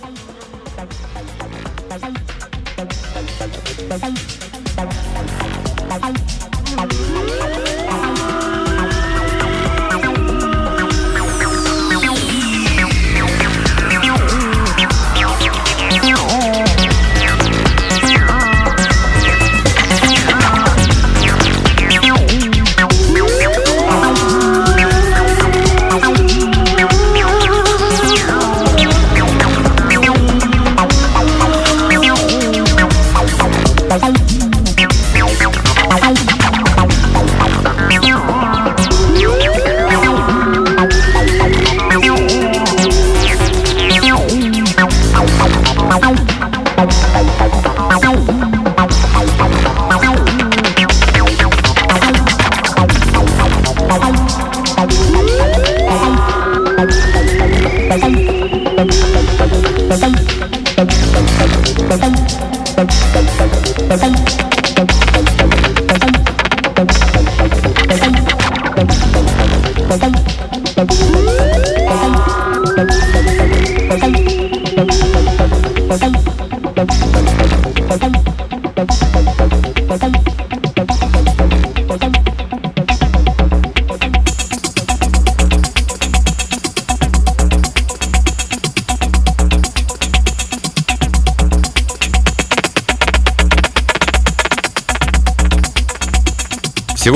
В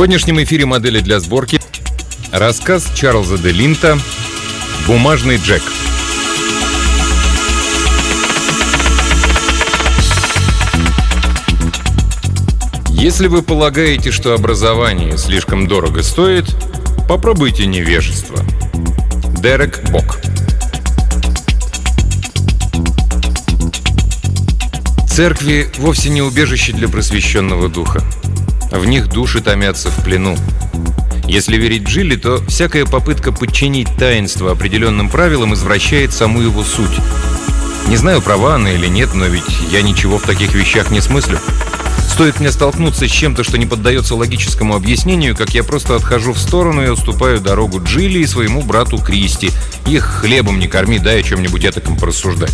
сегодняшнем эфире модели для сборки рассказ Чарльза де Линта «Бумажный Джек». Если вы полагаете, что образование слишком дорого стоит, попробуйте невежество. Дерек Бок Церкви вовсе не убежище для просвещенного духа. В них души томятся в плену. Если верить Джилли, то всякая попытка подчинить таинство определенным правилам извращает саму его суть. Не знаю, права она или нет, но ведь я ничего в таких вещах не смыслю. Стоит мне столкнуться с чем-то, что не поддается логическому объяснению, как я просто отхожу в сторону и уступаю дорогу Джилли и своему брату Кристи. Их хлебом не корми, дай о чем-нибудь этаком порассуждать.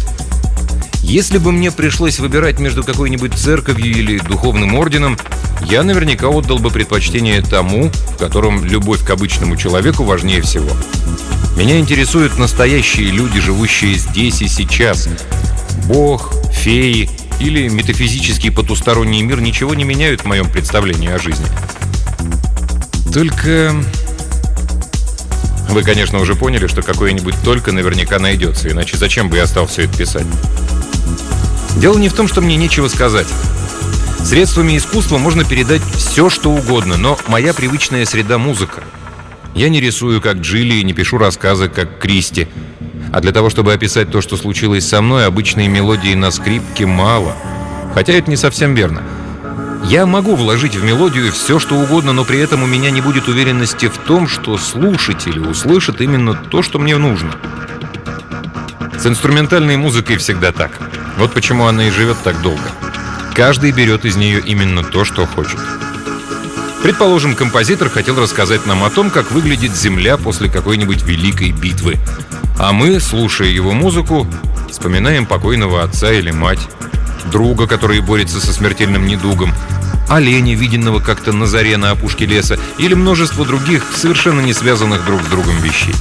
Если бы мне пришлось выбирать между какой-нибудь церковью или духовным орденом, я наверняка отдал бы предпочтение тому, в котором любовь к обычному человеку важнее всего. Меня интересуют настоящие люди, живущие здесь и сейчас. Бог, феи или метафизический потусторонний мир ничего не меняют в моем представлении о жизни. Только... Вы, конечно, уже поняли, что какое-нибудь «только» наверняка найдется, иначе зачем бы я стал все это писать? Дело не в том, что мне нечего сказать. Средствами искусства можно передать все, что угодно, но моя привычная среда — музыка. Я не рисую, как Джилли, и не пишу рассказы, как Кристи. А для того, чтобы описать то, что случилось со мной, обычные мелодии на скрипке мало. Хотя это не совсем верно. Я могу вложить в мелодию все, что угодно, но при этом у меня не будет уверенности в том, что слушатель услышит именно то, что мне нужно. С инструментальной музыкой всегда так. Вот почему она и живет так долго. Каждый берет из нее именно то, что хочет. Предположим, композитор хотел рассказать нам о том, как выглядит Земля после какой-нибудь великой битвы. А мы, слушая его музыку, вспоминаем покойного отца или мать, друга, который борется со смертельным недугом, оленя, виденного как-то на заре на опушке леса, или множество других, совершенно не связанных друг с другом вещей.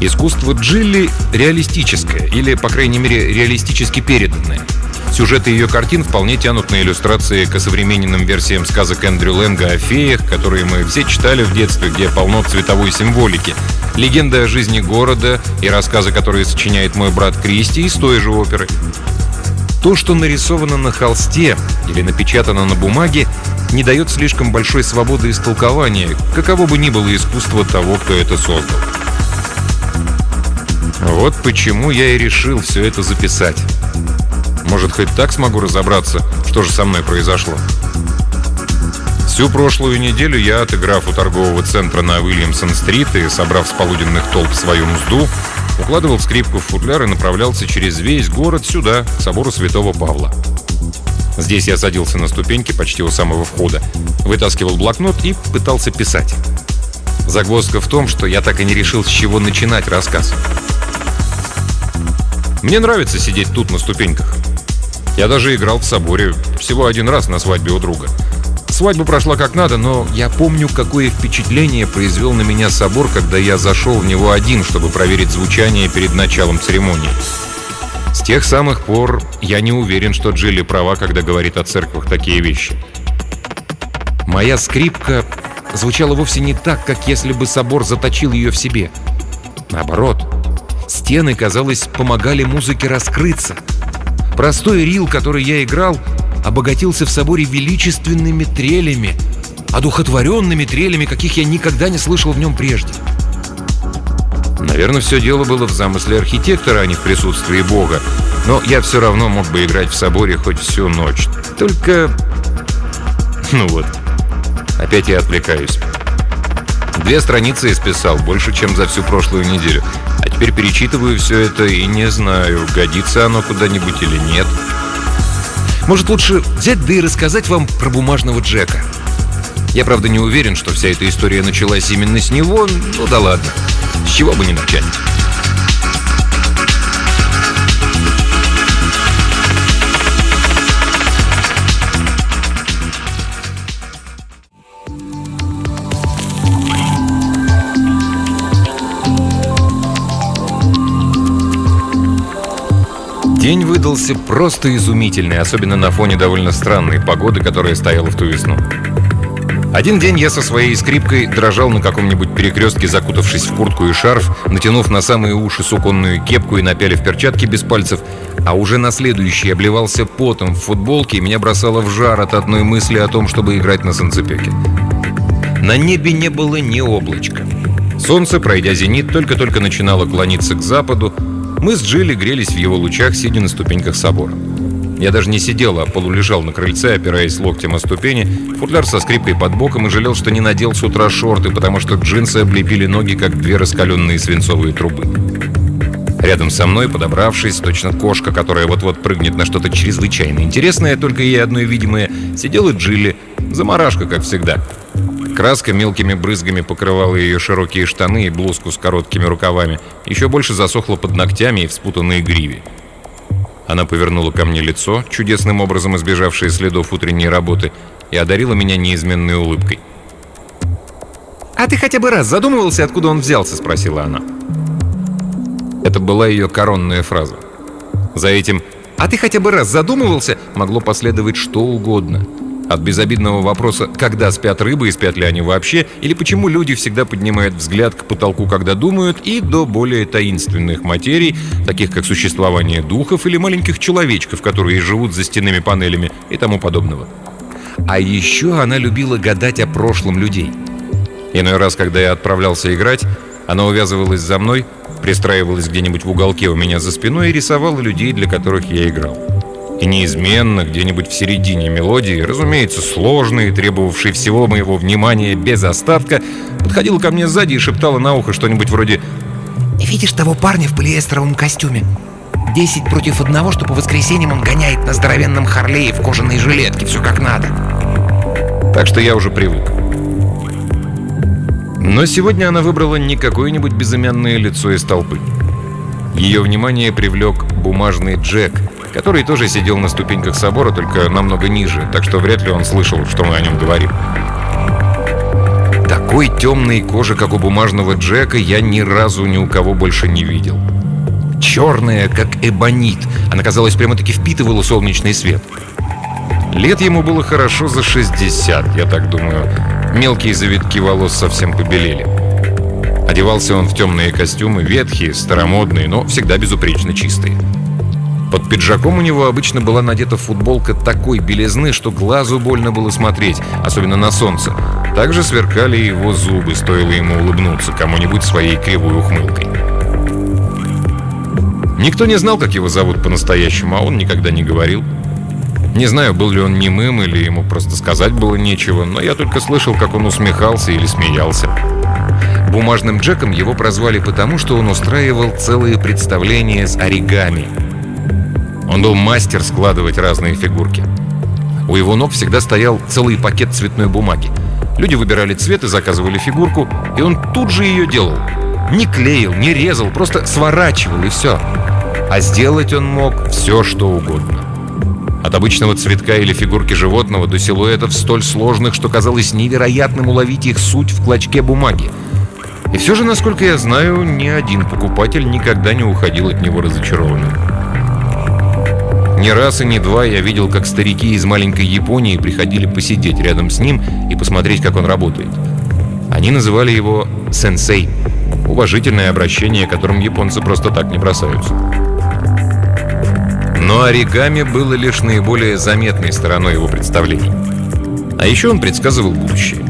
Искусство Джилли реалистическое, или, по крайней мере, реалистически переданное – Сюжеты ее картин вполне тянут на иллюстрации к современным версиям сказок Эндрю Лэнга о феях, которые мы все читали в детстве, где полно цветовой символики. Легенда о жизни города и рассказы, которые сочиняет мой брат Кристи из той же оперы. То, что нарисовано на холсте или напечатано на бумаге, не дает слишком большой свободы истолкования, каково бы ни было искусство того, кто это создал. Вот почему я и решил все это записать. Может, хоть так смогу разобраться, что же со мной произошло. Всю прошлую неделю я, отыграв у торгового центра на Уильямсон-стрит и собрав с полуденных толп свою мзду, укладывал скрипку в футляр и направлялся через весь город сюда, к собору Святого Павла. Здесь я садился на ступеньки почти у самого входа, вытаскивал блокнот и пытался писать. Загвоздка в том, что я так и не решил, с чего начинать рассказ. Мне нравится сидеть тут на ступеньках. Я даже играл в соборе всего один раз на свадьбе у друга. Свадьба прошла как надо, но я помню, какое впечатление произвел на меня собор, когда я зашел в него один, чтобы проверить звучание перед началом церемонии. С тех самых пор я не уверен, что Джилли права, когда говорит о церквах такие вещи. Моя скрипка звучала вовсе не так, как если бы собор заточил ее в себе. Наоборот, стены, казалось, помогали музыке раскрыться. Простой рил, который я играл, обогатился в соборе величественными трелями, одухотворенными трелями, каких я никогда не слышал в нем прежде. Наверное, все дело было в замысле архитектора, а не в присутствии Бога. Но я все равно мог бы играть в соборе хоть всю ночь. Только... Ну вот, опять я отвлекаюсь. Две страницы исписал, больше, чем за всю прошлую неделю. Теперь перечитываю все это и не знаю, годится оно куда-нибудь или нет. Может, лучше взять да и рассказать вам про бумажного Джека. Я, правда, не уверен, что вся эта история началась именно с него, ну да ладно. С чего бы не начать? День выдался просто изумительный, особенно на фоне довольно странной погоды, которая стояла в ту весну. Один день я со своей скрипкой дрожал на каком-нибудь перекрестке, закутавшись в куртку и шарф, натянув на самые уши суконную кепку и напялив перчатки без пальцев, а уже на следующий обливался потом в футболке и меня бросало в жар от одной мысли о том, чтобы играть на санцепёке. На небе не было ни облачка. Солнце, пройдя зенит, только-только начинало клониться к западу. Мы с Джилли грелись в его лучах, сидя на ступеньках собора. Я даже не сидел, а полулежал на крыльце, опираясь локтем о ступени, футляр со скрипкой под боком и жалел, что не надел с утра шорты, потому что джинсы облепили ноги, как две раскаленные свинцовые трубы. Рядом со мной, подобравшись, точно кошка, которая вот-вот прыгнет на что-то чрезвычайно интересное, только ей одно видимое, сидела Джилли, заморашка, как всегда. Краска мелкими брызгами покрывала ее широкие штаны и блузку с короткими рукавами, еще больше засохла под ногтями и в спутанной гриве. Она повернула ко мне лицо, чудесным образом избежавшее следов утренней работы, и одарила меня неизменной улыбкой. «А ты хотя бы раз задумывался, откуда он взялся?» — спросила она. Это была ее коронная фраза. За этим «А ты хотя бы раз задумывался?» могло последовать что угодно — от безобидного вопроса, когда спят рыбы и спят ли они вообще, или почему люди всегда поднимают взгляд к потолку, когда думают, и до более таинственных материй, таких как существование духов или маленьких человечков, которые живут за стенными панелями и тому подобного. А еще она любила гадать о прошлом людей. Иной раз, когда я отправлялся играть, она увязывалась за мной, пристраивалась где-нибудь в уголке у меня за спиной и рисовала людей, для которых я играл. И неизменно, где-нибудь в середине мелодии, разумеется, сложной, требовавшей всего моего внимания без остатка, подходила ко мне сзади и шептала на ухо что-нибудь вроде «Видишь того парня в полиэстеровом костюме? Десять против одного, что по воскресеньям он гоняет на здоровенном Харлее в кожаной жилетке, все как надо». Так что я уже привык. Но сегодня она выбрала не какое-нибудь безымянное лицо из толпы. Ее внимание привлек бумажный Джек — который тоже сидел на ступеньках собора, только намного ниже, так что вряд ли он слышал, что мы о нем говорим. Такой темной кожи, как у бумажного Джека, я ни разу ни у кого больше не видел. Черная, как эбонит. Она, казалось, прямо-таки впитывала солнечный свет. Лет ему было хорошо за 60, я так думаю. Мелкие завитки волос совсем побелели. Одевался он в темные костюмы, ветхие, старомодные, но всегда безупречно чистые. Под пиджаком у него обычно была надета футболка такой белизны, что глазу больно было смотреть, особенно на солнце. Также сверкали его зубы, стоило ему улыбнуться кому-нибудь своей кривой ухмылкой. Никто не знал, как его зовут по-настоящему, а он никогда не говорил. Не знаю, был ли он немым или ему просто сказать было нечего, но я только слышал, как он усмехался или смеялся. Бумажным Джеком его прозвали потому, что он устраивал целые представления с оригами – он был мастер складывать разные фигурки. У его ног всегда стоял целый пакет цветной бумаги. Люди выбирали цвет и заказывали фигурку, и он тут же ее делал. Не клеил, не резал, просто сворачивал и все. А сделать он мог все, что угодно. От обычного цветка или фигурки животного до силуэтов столь сложных, что казалось невероятным уловить их суть в клочке бумаги. И все же, насколько я знаю, ни один покупатель никогда не уходил от него разочарованным. Ни раз и ни два я видел, как старики из маленькой Японии приходили посидеть рядом с ним и посмотреть, как он работает. Они называли его «сенсей» — уважительное обращение, которым японцы просто так не бросаются. Но оригами было лишь наиболее заметной стороной его представлений. А еще он предсказывал будущее.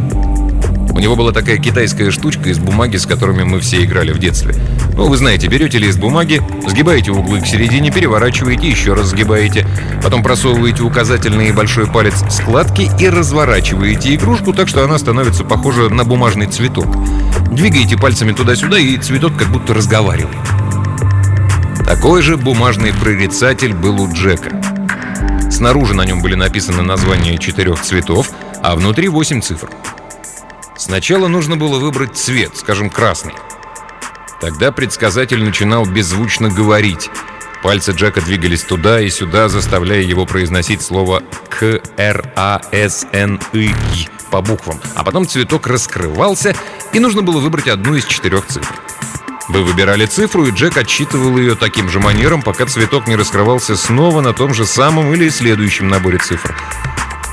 У него была такая китайская штучка из бумаги, с которыми мы все играли в детстве. Ну, вы знаете, берете лист бумаги, сгибаете углы к середине, переворачиваете, еще раз сгибаете, потом просовываете указательный и большой палец складки и разворачиваете игрушку так, что она становится похожа на бумажный цветок. Двигаете пальцами туда-сюда, и цветок как будто разговаривает. Такой же бумажный прорицатель был у Джека. Снаружи на нем были написаны названия четырех цветов, а внутри восемь цифр. Сначала нужно было выбрать цвет, скажем, красный. Тогда предсказатель начинал беззвучно говорить. Пальцы Джека двигались туда и сюда, заставляя его произносить слово «К», «Р», «А», «С», «Н», «И», «И» по буквам. А потом цветок раскрывался, и нужно было выбрать одну из четырех цифр. Вы выбирали цифру, и Джек отсчитывал ее таким же манером, пока цветок не раскрывался снова на том же самом или следующем наборе цифр.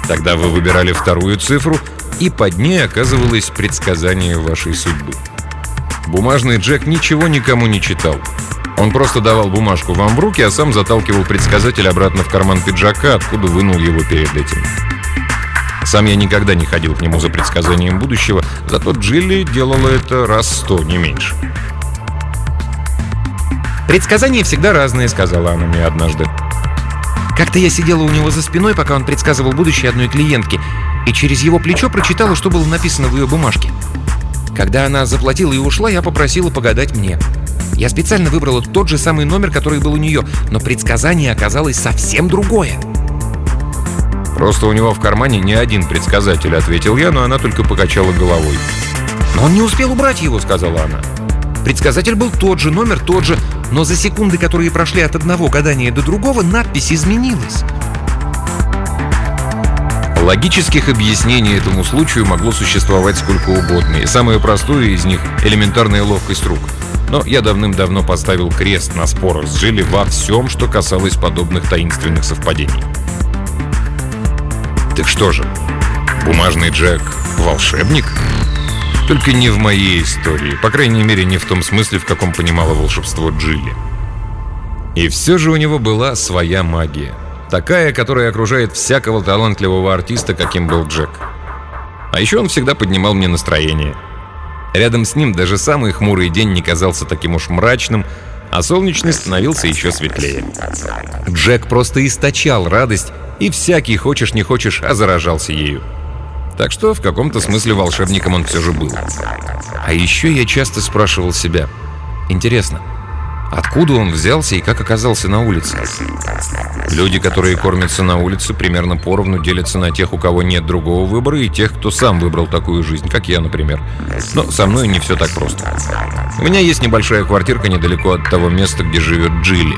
Тогда вы выбирали вторую цифру, и под ней оказывалось предсказание вашей судьбы. Бумажный Джек ничего никому не читал. Он просто давал бумажку вам в руки, а сам заталкивал предсказатель обратно в карман пиджака, откуда вынул его перед этим. Сам я никогда не ходил к нему за предсказанием будущего, зато Джилли делала это раз сто, не меньше. «Предсказания всегда разные», — сказала она мне однажды. Как-то я сидела у него за спиной, пока он предсказывал будущее одной клиентки, и через его плечо прочитала, что было написано в ее бумажке. Когда она заплатила и ушла, я попросила погадать мне. Я специально выбрала тот же самый номер, который был у нее, но предсказание оказалось совсем другое. «Просто у него в кармане не один предсказатель», — ответил я, но она только покачала головой. «Но он не успел убрать его», — сказала она. Предсказатель был тот же, номер тот же, но за секунды, которые прошли от одного гадания до другого, надпись изменилась. Логических объяснений этому случаю могло существовать сколько угодно, и самое простое из них — элементарная ловкость рук. Но я давным-давно поставил крест на спорах с Джилли во всем, что касалось подобных таинственных совпадений. Так что же, бумажный Джек — волшебник? Только не в моей истории, по крайней мере, не в том смысле, в каком понимала волшебство Джилли. И все же у него была своя магия — Такая, которая окружает всякого талантливого артиста, каким был Джек. А еще он всегда поднимал мне настроение. Рядом с ним даже самый хмурый день не казался таким уж мрачным, а солнечный становился еще светлее. Джек просто источал радость, и всякий, хочешь не хочешь, а ею. Так что в каком-то смысле волшебником он все же был. А еще я часто спрашивал себя, интересно, Откуда он взялся и как оказался на улице? Люди, которые кормятся на улице, примерно поровну делятся на тех, у кого нет другого выбора, и тех, кто сам выбрал такую жизнь, как я, например. Но со мной не все так просто. У меня есть небольшая квартирка недалеко от того места, где живет Джилли.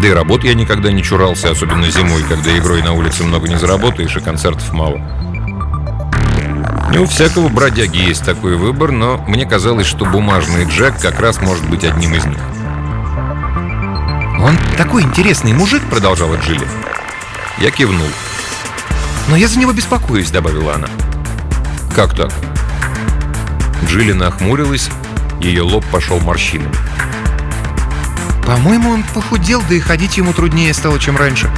Да и работ я никогда не чурался, особенно зимой, когда игрой на улице много не заработаешь и концертов мало. Не у всякого бродяги есть такой выбор, но мне казалось, что бумажный Джек как раз может быть одним из них. «Он такой интересный мужик», — продолжала Джилли. Я кивнул. «Но я за него беспокоюсь», — добавила она. «Как так?» Джилли нахмурилась, ее лоб пошел морщинами. «По-моему, он похудел, да и ходить ему труднее стало, чем раньше.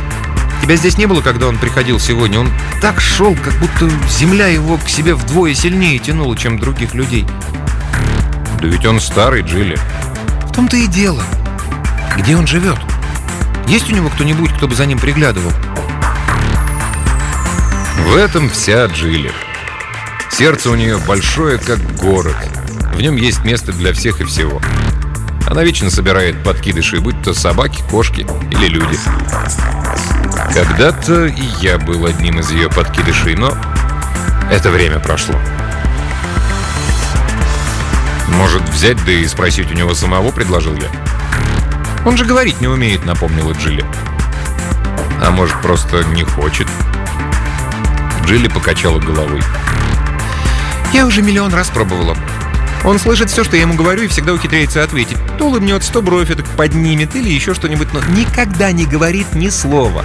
Тебя здесь не было, когда он приходил сегодня. Он так шел, как будто земля его к себе вдвое сильнее тянула, чем других людей». «Да ведь он старый, Джилли». «В том-то и дело. Где он живет? Есть у него кто-нибудь, кто бы за ним приглядывал? В этом вся Джилли. Сердце у нее большое, как город. В нем есть место для всех и всего. Она вечно собирает подкидыши, будь то собаки, кошки или люди. Когда-то и я был одним из ее подкидышей, но это время прошло. Может, взять да и спросить у него самого, предложил я. «Он же говорить не умеет», — напомнила Джилли. «А может, просто не хочет?» Джилли покачала головой. «Я уже миллион раз пробовала. Он слышит все, что я ему говорю, и всегда ухитряется ответить. То улыбнется, то бровь так поднимет или еще что-нибудь, но никогда не говорит ни слова.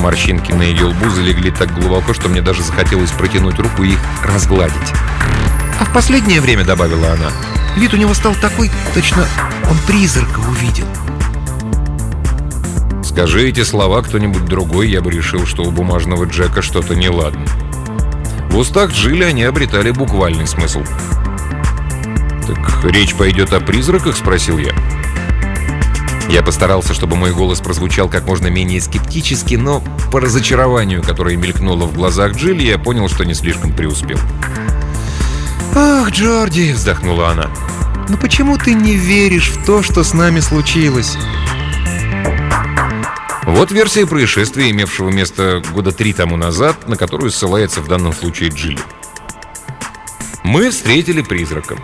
Морщинки на ее лбу залегли так глубоко, что мне даже захотелось протянуть руку и их разгладить. «А в последнее время», — добавила она, — «вид у него стал такой, точно он призрака увидел». Скажи эти слова кто-нибудь другой, я бы решил, что у бумажного Джека что-то неладно. В устах Джилли они обретали буквальный смысл. «Так речь пойдет о призраках?» — спросил я. Я постарался, чтобы мой голос прозвучал как можно менее скептически, но по разочарованию, которое мелькнуло в глазах Джилли, я понял, что не слишком преуспел. «Ах, Джорди!» — вздохнула она. «Ну почему ты не веришь в то, что с нами случилось?» Вот версия происшествия, имевшего место года три тому назад, на которую ссылается в данном случае Джилли. Мы встретили призрака.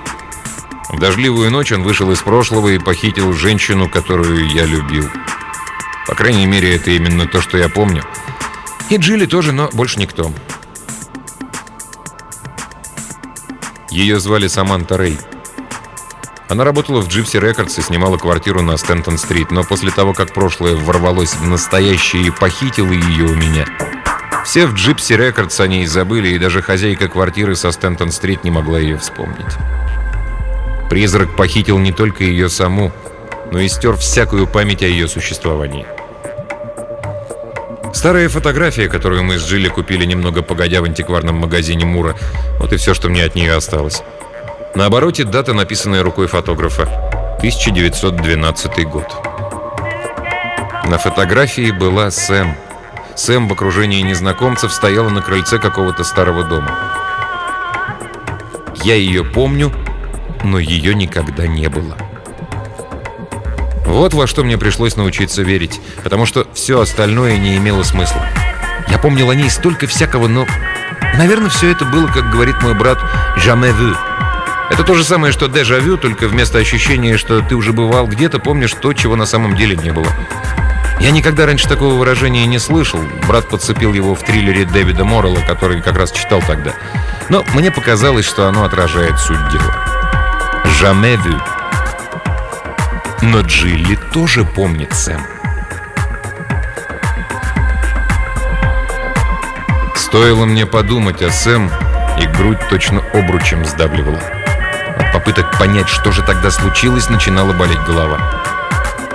В дождливую ночь он вышел из прошлого и похитил женщину, которую я любил. По крайней мере, это именно то, что я помню. И Джилли тоже, но больше никто. Ее звали Саманта Рэй. Она работала в Gypsy Records и снимала квартиру на Стентон-стрит, но после того, как прошлое ворвалось в настоящее и похитило ее у меня, все в Gypsy Records о ней забыли, и даже хозяйка квартиры со Стентон-стрит не могла ее вспомнить. Призрак похитил не только ее саму, но и стер всякую память о ее существовании. Старая фотография, которую мы с Джилли купили немного погодя в антикварном магазине Мура, вот и все, что мне от нее осталось. На обороте дата, написанная рукой фотографа. 1912 год. На фотографии была Сэм. Сэм в окружении незнакомцев стояла на крыльце какого-то старого дома. Я ее помню, но ее никогда не было. Вот во что мне пришлось научиться верить, потому что все остальное не имело смысла. Я помнил о ней столько всякого, но... Наверное, все это было, как говорит мой брат, «jamais vu». Это то же самое, что дежавю, только вместо ощущения, что ты уже бывал где-то, помнишь то, чего на самом деле не было. Я никогда раньше такого выражения не слышал. Брат подцепил его в триллере Дэвида Моррелла, который как раз читал тогда. Но мне показалось, что оно отражает суть дела. «Jamais vu». Но Джилли тоже помнит Сэм. Стоило мне подумать о Сэм, и грудь точно обручем сдавливала. От попыток понять, что же тогда случилось, начинала болеть голова.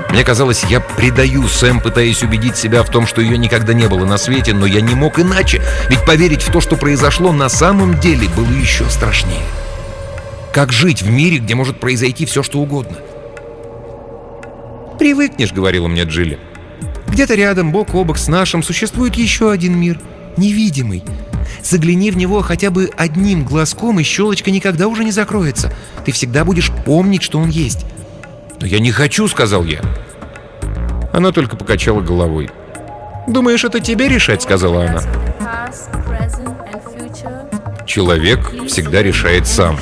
Мне казалось, я предаю Сэм, пытаясь убедить себя в том, что ее никогда не было на свете, но я не мог иначе, ведь поверить в то, что произошло на самом деле, было еще страшнее. Как жить в мире, где может произойти все, что угодно? «Привыкнешь», — говорила мне Джилли. «Где-то рядом, бок о бок с нашим, существует еще один мир, невидимый. Загляни в него хотя бы одним глазком, и щелочка никогда уже не закроется. Ты всегда будешь помнить, что он есть». «Но я не хочу», — сказал я. Она только покачала головой. «Думаешь, это тебе решать?» — сказала она. «Человек всегда решает сам».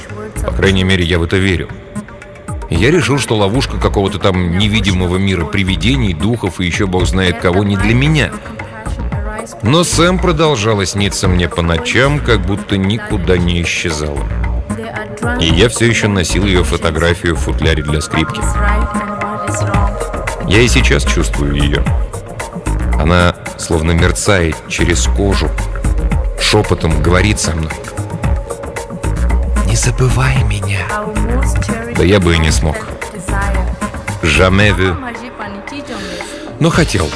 По крайней мере, я в это верю. Я решил, что ловушка какого-то там невидимого мира привидений, духов и еще бог знает кого не для меня. Но Сэм продолжала сниться мне по ночам, как будто никуда не исчезала. И я все еще носил ее фотографию в футляре для скрипки. Я и сейчас чувствую ее. Она словно мерцает через кожу, шепотом говорит со мной. Не забывай меня. Да я бы и не смог. Jamais vu. Но хотел.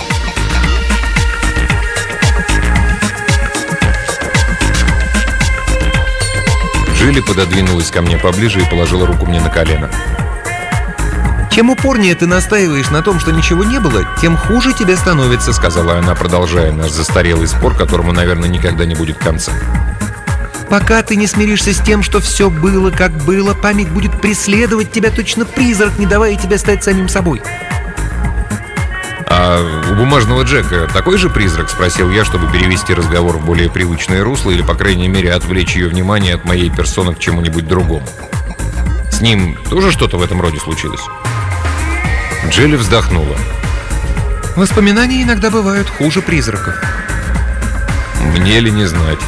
Джилли пододвинулась ко мне поближе и положила руку мне на колено. «Чем упорнее ты настаиваешь на том, что ничего не было, тем хуже тебе становится», — сказала она, продолжая наш застарелый спор, которому, наверное, никогда не будет конца. Пока ты не смиришься с тем, что все было, как было, память будет преследовать тебя точно призрак, не давая тебе стать самим собой. «А у бумажного Джека такой же призрак?» — спросил я, чтобы перевести разговор в более привычное русло или, по крайней мере, отвлечь ее внимание от моей персоны к чему-нибудь другому. «С ним тоже что-то в этом роде случилось?» Джилли вздохнула. Воспоминания иногда бывают хуже призраков. Мне ли не знать?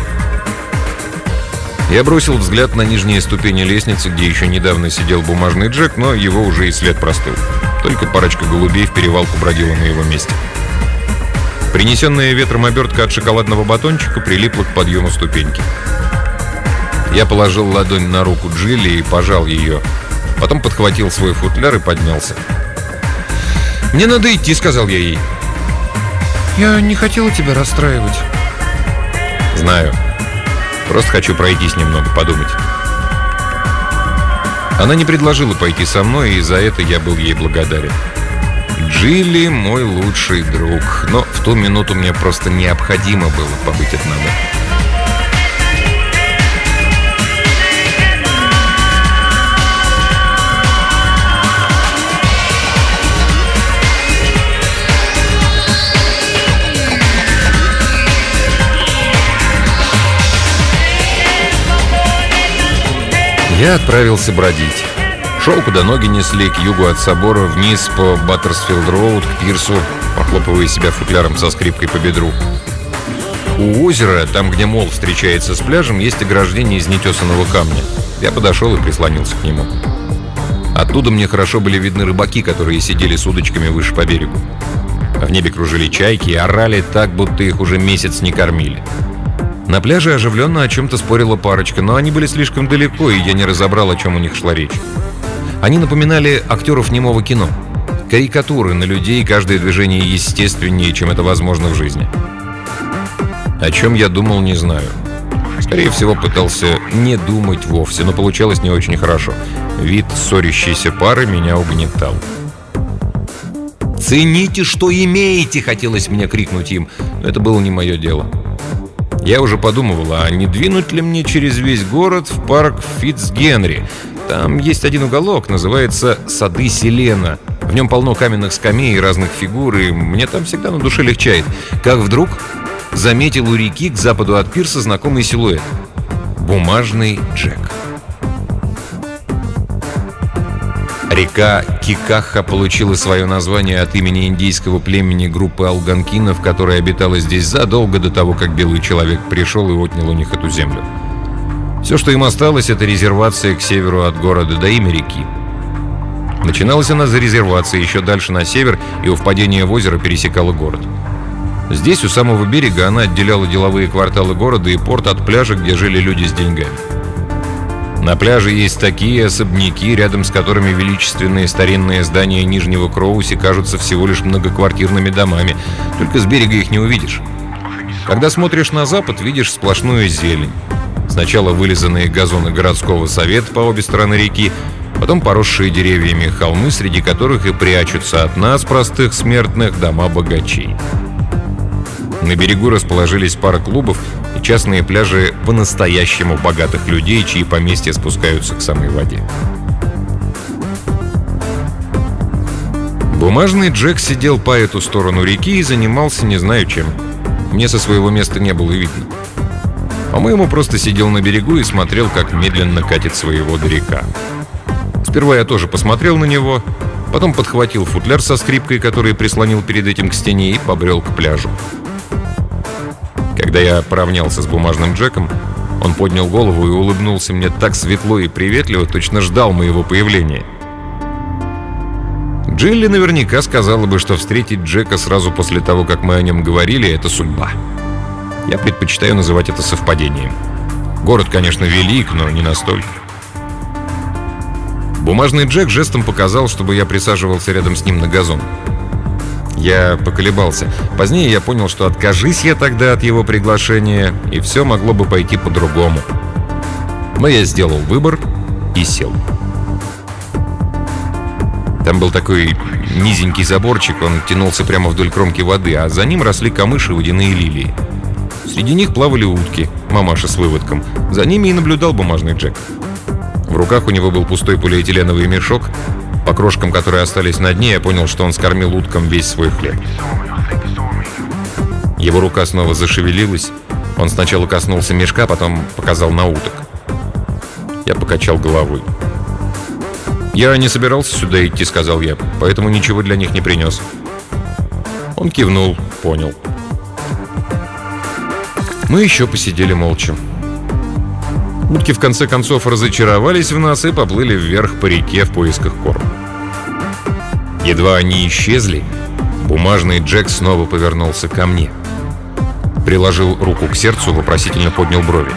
Я бросил взгляд на нижние ступени лестницы, где еще недавно сидел бумажный Джек, но его уже и след простыл. Только парочка голубей в перевалку бродила на его месте. Принесенная ветром обертка от шоколадного батончика прилипла к подъему ступеньки. Я положил ладонь на руку Джилли и пожал ее. Потом подхватил свой футляр и поднялся. «Мне надо идти», — сказал я ей. «Я не хотела тебя расстраивать». «Знаю. Просто хочу пройтись немного, подумать». Она не предложила пойти со мной, и за это я был ей благодарен. Джилли мой лучший друг, но в ту минуту мне просто необходимо было побыть одному. Я отправился бродить. Шел, куда ноги несли, к югу от собора, вниз по Баттерсфилд-роуд, к пирсу, похлопывая себя футляром со скрипкой по бедру. У озера, там, где мол встречается с пляжем, есть ограждение из нетесанного камня. Я подошел и прислонился к нему. Оттуда мне хорошо были видны рыбаки, которые сидели с удочками выше по берегу. В небе кружили чайки и орали так, будто их уже месяц не кормили. На пляже оживленно о чем-то спорила парочка, но они были слишком далеко, и я не разобрал, о чем у них шла речь. Они напоминали актеров немого кино. Карикатуры на людей, каждое движение естественнее, чем это возможно в жизни. О чем я думал, не знаю. Скорее всего, пытался не думать вовсе, но получалось не очень хорошо. Вид ссорящейся пары меня угнетал. «Цените, что имеете!» — хотелось мне крикнуть им. Но это было не мое дело. Я уже подумывал, а не двинуть ли мне через весь город в парк Фитцгенри? Там есть один уголок, называется «Сады Селена». В нем полно каменных скамей и разных фигур, и мне там всегда на душе легчает. Как вдруг заметил у реки к западу от пирса знакомый силуэт. Бумажный Джек. Река Кикаха получила свое название от имени индийского племени группы алганкинов, которая обитала здесь задолго до того, как белый человек пришел и отнял у них эту землю. Все, что им осталось, это резервация к северу от города до имя реки. Начиналась она за резервацией еще дальше на север и у впадения в озеро пересекала город. Здесь, у самого берега, она отделяла деловые кварталы города и порт от пляжа, где жили люди с деньгами. На пляже есть такие особняки, рядом с которыми величественные старинные здания Нижнего Кроуси кажутся всего лишь многоквартирными домами. Только с берега их не увидишь. Когда смотришь на запад, видишь сплошную зелень. Сначала вылизанные газоны городского совета по обе стороны реки, потом поросшие деревьями холмы, среди которых и прячутся от нас, простых смертных, дома богачей. На берегу расположились пара клубов и частные пляжи по-настоящему богатых людей, чьи поместья спускаются к самой воде. Бумажный Джек сидел по эту сторону реки и занимался не знаю чем. Мне со своего места не было видно. По-моему, просто сидел на берегу и смотрел, как медленно катит свои воды река. Сперва я тоже посмотрел на него, потом подхватил футляр со скрипкой, который прислонил перед этим к стене, и побрел к пляжу. Когда я поравнялся с бумажным Джеком, он поднял голову и улыбнулся мне так светло и приветливо, точно ждал моего появления. Джилли наверняка сказала бы, что встретить Джека сразу после того, как мы о нем говорили, это судьба. Я предпочитаю называть это совпадением. Город, конечно, велик, но не настолько. Бумажный Джек жестом показал, чтобы я присаживался рядом с ним на газон. Я поколебался. Позднее я понял, что откажись я тогда от его приглашения, и все могло бы пойти по-другому. Но я сделал выбор и сел. Там был такой низенький заборчик, он тянулся прямо вдоль кромки воды, а за ним росли камыши и водяные лилии. Среди них плавали утки, мамаша с выводком. За ними и наблюдал бумажный Джек. В руках у него был пустой полиэтиленовый мешок, по крошкам, которые остались на дне, я понял, что он скормил уткам весь свой хлеб. Его рука снова зашевелилась. Он сначала коснулся мешка, потом показал на уток. Я покачал головой. «Я не собирался сюда идти», — сказал я, «поэтому ничего для них не принес». Он кивнул, понял. Мы еще посидели молча. Утки в конце концов разочаровались в нас и поплыли вверх по реке в поисках корма. Едва они исчезли, бумажный Джек снова повернулся ко мне. Приложил руку к сердцу, вопросительно поднял брови.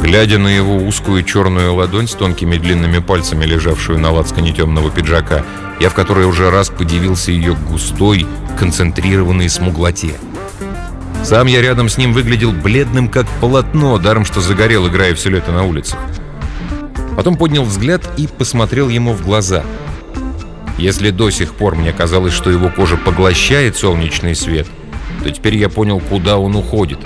Глядя на его узкую черную ладонь с тонкими длинными пальцами, лежавшую на лацкане темного пиджака, я в которой уже раз подивился ее густой, концентрированной смуглоте. Сам я рядом с ним выглядел бледным, как полотно, даром что загорел, играя все лето на улицах. Потом поднял взгляд и посмотрел ему в глаза. Если до сих пор мне казалось, что его кожа поглощает солнечный свет, то теперь я понял, куда он уходит.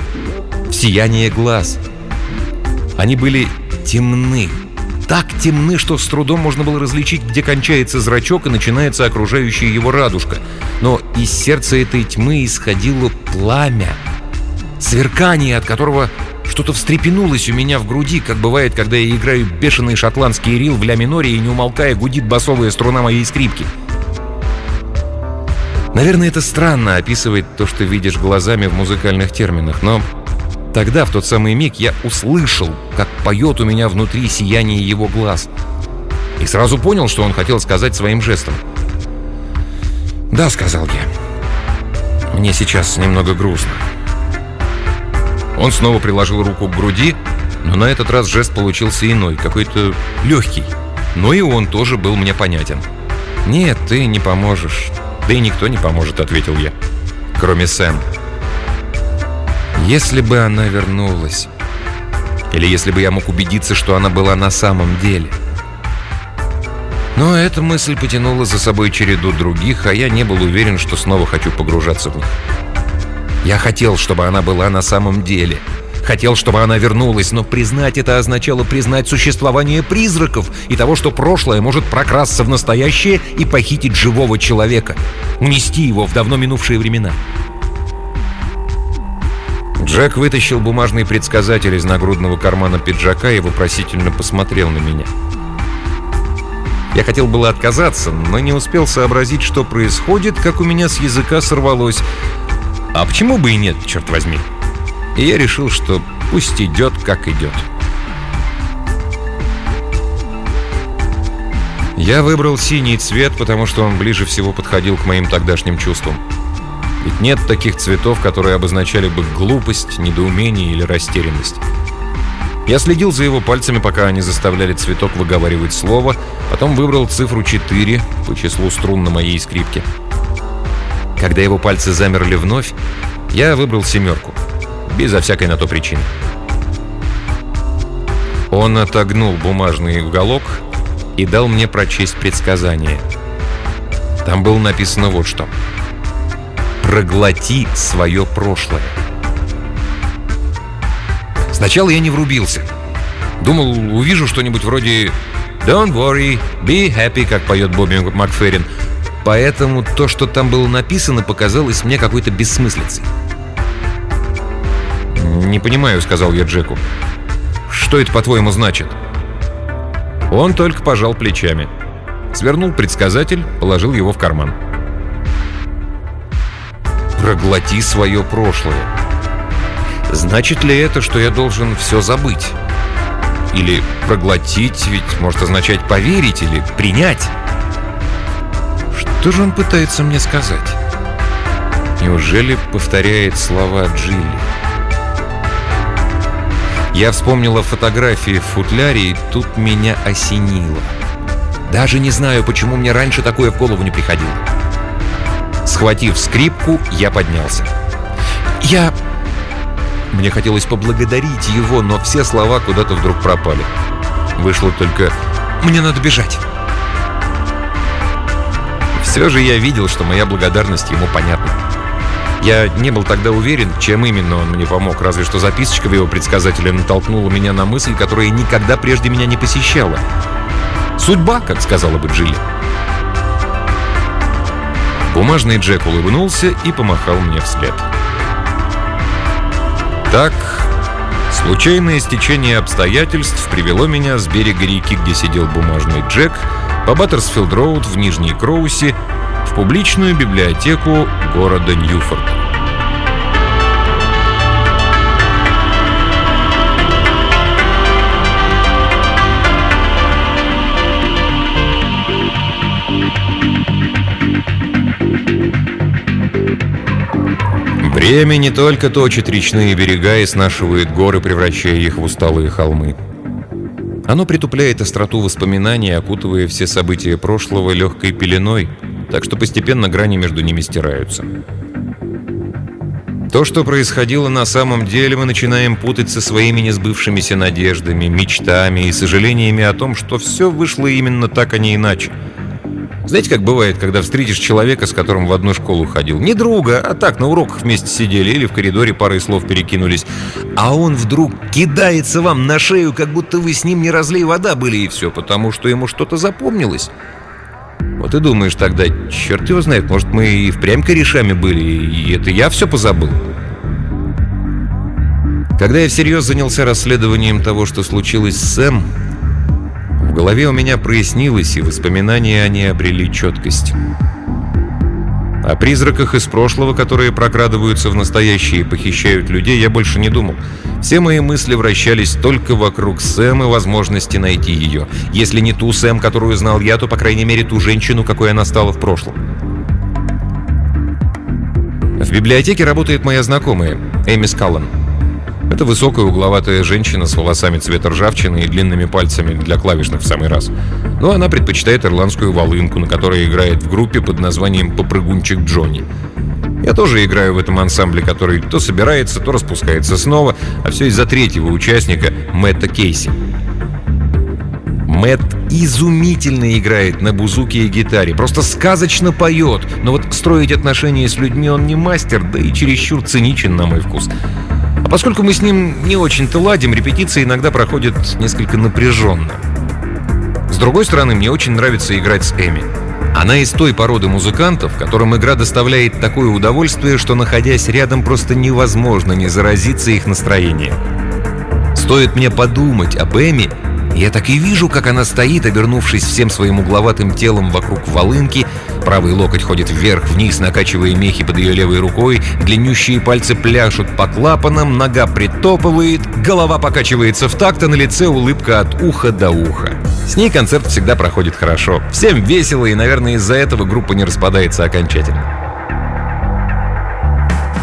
В сияние глаз — они были темны. Так темны, что с трудом можно было различить, где кончается зрачок и начинается окружающая его радужка. Но из сердца этой тьмы исходило пламя. Сверкание, от которого что-то встрепенулось у меня в груди, как бывает, когда я играю бешеный шотландский рил в ля-миноре и, не умолкая, гудит басовая струна моей скрипки. Наверное, это странно описывать то, что видишь глазами в музыкальных терминах, но Тогда, в тот самый миг, я услышал, как поет у меня внутри сияние его глаз. И сразу понял, что он хотел сказать своим жестом. «Да», — сказал я. «Мне сейчас немного грустно». Он снова приложил руку к груди, но на этот раз жест получился иной, какой-то легкий. Но и он тоже был мне понятен. «Нет, ты не поможешь. Да и никто не поможет», — ответил я. «Кроме Сэм». Если бы она вернулась. Или если бы я мог убедиться, что она была на самом деле. Но эта мысль потянула за собой череду других, а я не был уверен, что снова хочу погружаться в них. Я хотел, чтобы она была на самом деле. Хотел, чтобы она вернулась, но признать это означало признать существование призраков и того, что прошлое может прокрасться в настоящее и похитить живого человека, унести его в давно минувшие времена. Джек вытащил бумажный предсказатель из нагрудного кармана пиджака и вопросительно посмотрел на меня. Я хотел было отказаться, но не успел сообразить, что происходит, как у меня с языка сорвалось. А почему бы и нет, черт возьми? И я решил, что пусть идет, как идет. Я выбрал синий цвет, потому что он ближе всего подходил к моим тогдашним чувствам. Ведь нет таких цветов, которые обозначали бы глупость, недоумение или растерянность. Я следил за его пальцами, пока они заставляли цветок выговаривать слово, потом выбрал цифру 4 по числу струн на моей скрипке. Когда его пальцы замерли вновь, я выбрал семерку, безо всякой на то причины. Он отогнул бумажный уголок и дал мне прочесть предсказание. Там было написано вот что — проглоти свое прошлое. Сначала я не врубился. Думал, увижу что-нибудь вроде «Don't worry, be happy», как поет Бобби Макферрин. Поэтому то, что там было написано, показалось мне какой-то бессмыслицей. «Не понимаю», — сказал я Джеку. «Что это, по-твоему, значит?» Он только пожал плечами. Свернул предсказатель, положил его в карман. Проглоти свое прошлое. Значит ли это, что я должен все забыть? Или проглотить ведь может означать поверить или принять? Что же он пытается мне сказать? Неужели повторяет слова Джилли? Я вспомнила фотографии в футляре, и тут меня осенило. Даже не знаю, почему мне раньше такое в голову не приходило. Схватив скрипку, я поднялся. «Я...» Мне хотелось поблагодарить его, но все слова куда-то вдруг пропали. Вышло только «Мне надо бежать». Все же я видел, что моя благодарность ему понятна. Я не был тогда уверен, чем именно он мне помог, разве что записочка в его предсказателе натолкнула меня на мысль, которая никогда прежде меня не посещала. «Судьба», как сказала бы Джилли. Бумажный Джек улыбнулся и помахал мне вслед. Так, Случайное стечение обстоятельств привело меня с берега реки, где сидел бумажный Джек, по Баттерсфилд-Роуд в Нижней Кроусе, в публичную библиотеку города Ньюфорд. Время не только точит речные берега и снашивает горы, превращая их в усталые холмы. Оно притупляет остроту воспоминаний, окутывая все события прошлого легкой пеленой, так что постепенно грани между ними стираются. То, что происходило на самом деле, мы начинаем путать со своими несбывшимися надеждами, мечтами и сожалениями о том, что все вышло именно так, а не иначе – знаете, как бывает, когда встретишь человека, с которым в одну школу ходил? Не друга, а так, на уроках вместе сидели или в коридоре парой слов перекинулись. А он вдруг кидается вам на шею, как будто вы с ним не разлей вода были и все, потому что ему что-то запомнилось. Вот и думаешь тогда, черт его знает, может, мы и впрямь корешами были, и это я все позабыл. Когда я всерьез занялся расследованием того, что случилось с Сэм, в голове у меня прояснилось, и воспоминания они обрели четкость. О призраках из прошлого, которые прокрадываются в настоящее и похищают людей, я больше не думал. Все мои мысли вращались только вокруг Сэм и возможности найти ее. Если не ту Сэм, которую знал я, то, по крайней мере, ту женщину, какой она стала в прошлом. В библиотеке работает моя знакомая, Эми Скаллан. Это высокая угловатая женщина с волосами цвета ржавчины и длинными пальцами для клавишных в самый раз. Но она предпочитает ирландскую волынку, на которой играет в группе под названием «Попрыгунчик Джонни». Я тоже играю в этом ансамбле, который то собирается, то распускается снова, а все из-за третьего участника Мэтта Кейси. Мэтт изумительно играет на бузуке и гитаре, просто сказочно поет, но вот строить отношения с людьми он не мастер, да и чересчур циничен на мой вкус. Поскольку мы с ним не очень-то ладим, репетиции иногда проходят несколько напряженно. С другой стороны, мне очень нравится играть с Эми. Она из той породы музыкантов, которым игра доставляет такое удовольствие, что, находясь рядом, просто невозможно не заразиться их настроением. Стоит мне подумать об Эми, я так и вижу, как она стоит, обернувшись всем своим угловатым телом вокруг волынки, правый локоть ходит вверх-вниз, накачивая мехи под ее левой рукой, длиннющие пальцы пляшут по клапанам, нога притопывает, голова покачивается в такт, а на лице улыбка от уха до уха. С ней концерт всегда проходит хорошо. Всем весело, и, наверное, из-за этого группа не распадается окончательно.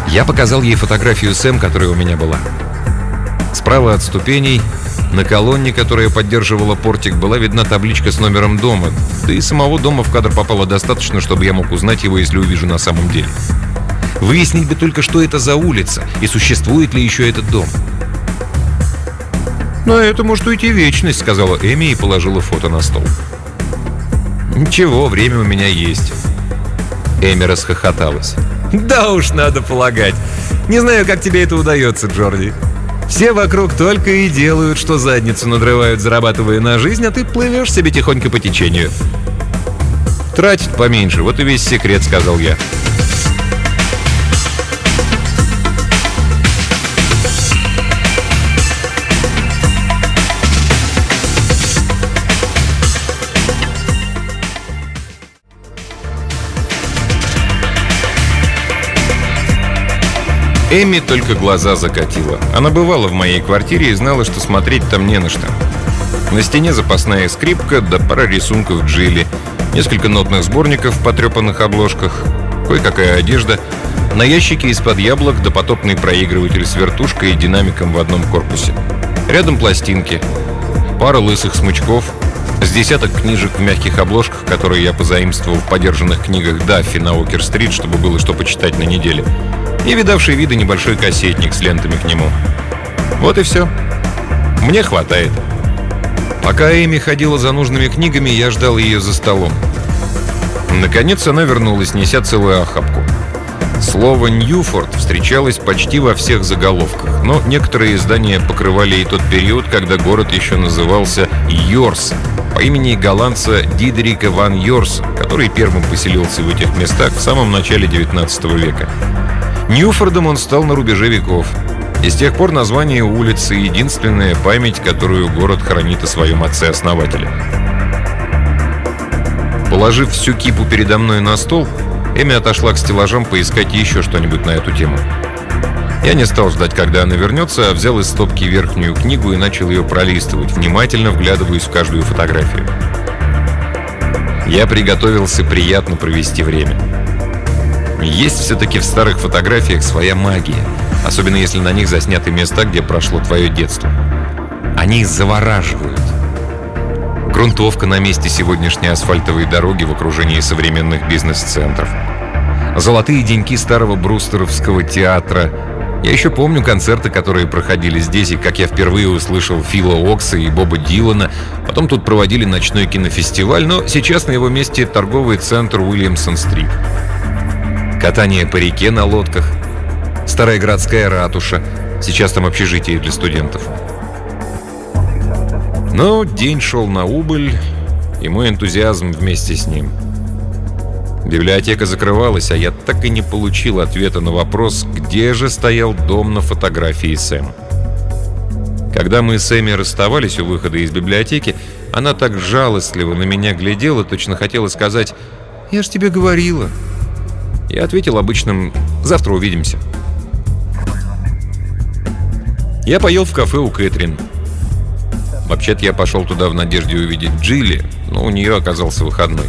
Я показал ей фотографию Сэм, которая у меня была. Справа от ступеней на колонне, которая поддерживала портик, была видна табличка с номером дома. Да и самого дома в кадр попало достаточно, чтобы я мог узнать его, если увижу на самом деле. Выяснить бы только, что это за улица и существует ли еще этот дом. «Но это может уйти вечность», — сказала Эми и положила фото на стол. «Ничего, время у меня есть». Эми расхохоталась. «Да уж, надо полагать. Не знаю, как тебе это удается, Джорди. Все вокруг только и делают, что задницу надрывают, зарабатывая на жизнь, а ты плывешь себе тихонько по течению. Тратить поменьше, вот и весь секрет, сказал я. Эми только глаза закатила. Она бывала в моей квартире и знала, что смотреть там не на что. На стене запасная скрипка, да пара рисунков Джилли, несколько нотных сборников в потрепанных обложках, кое-какая одежда, на ящике из-под яблок допотопный проигрыватель с вертушкой и динамиком в одном корпусе. Рядом пластинки, пара лысых смычков, с десяток книжек в мягких обложках, которые я позаимствовал в подержанных книгах Даффи на Окер-стрит, чтобы было что почитать на неделе – и видавший виды небольшой кассетник с лентами к нему. Вот и все. Мне хватает. Пока Эми ходила за нужными книгами, я ждал ее за столом. Наконец она вернулась, неся целую охапку. Слово «Ньюфорд» встречалось почти во всех заголовках, но некоторые издания покрывали и тот период, когда город еще назывался Йорс, по имени голландца Дидерика ван Йорс, который первым поселился в этих местах в самом начале XIX века. Ньюфордом он стал на рубеже веков. И с тех пор название улицы — единственная память, которую город хранит о своем отце-основателе. Положив всю кипу передо мной на стол, Эми отошла к стеллажам поискать еще что-нибудь на эту тему. Я не стал ждать, когда она вернется, а взял из стопки верхнюю книгу и начал ее пролистывать, внимательно вглядываясь в каждую фотографию. Я приготовился приятно провести время. Есть все-таки в старых фотографиях своя магия, особенно если на них засняты места, где прошло твое детство. Они завораживают. Грунтовка на месте сегодняшней асфальтовой дороги в окружении современных бизнес-центров. Золотые деньки старого брустеровского театра – я еще помню концерты, которые проходили здесь, и как я впервые услышал Фила Окса и Боба Дилана. Потом тут проводили ночной кинофестиваль, но сейчас на его месте торговый центр Уильямсон-стрит. Катание по реке на лодках, старая городская ратуша, сейчас там общежитие для студентов. Но день шел на убыль, и мой энтузиазм вместе с ним – Библиотека закрывалась, а я так и не получил ответа на вопрос, где же стоял дом на фотографии Сэм. Когда мы с Эми расставались у выхода из библиотеки, она так жалостливо на меня глядела, точно хотела сказать «Я ж тебе говорила». Я ответил обычным «Завтра увидимся». Я поел в кафе у Кэтрин. Вообще-то я пошел туда в надежде увидеть Джилли, но у нее оказался выходной.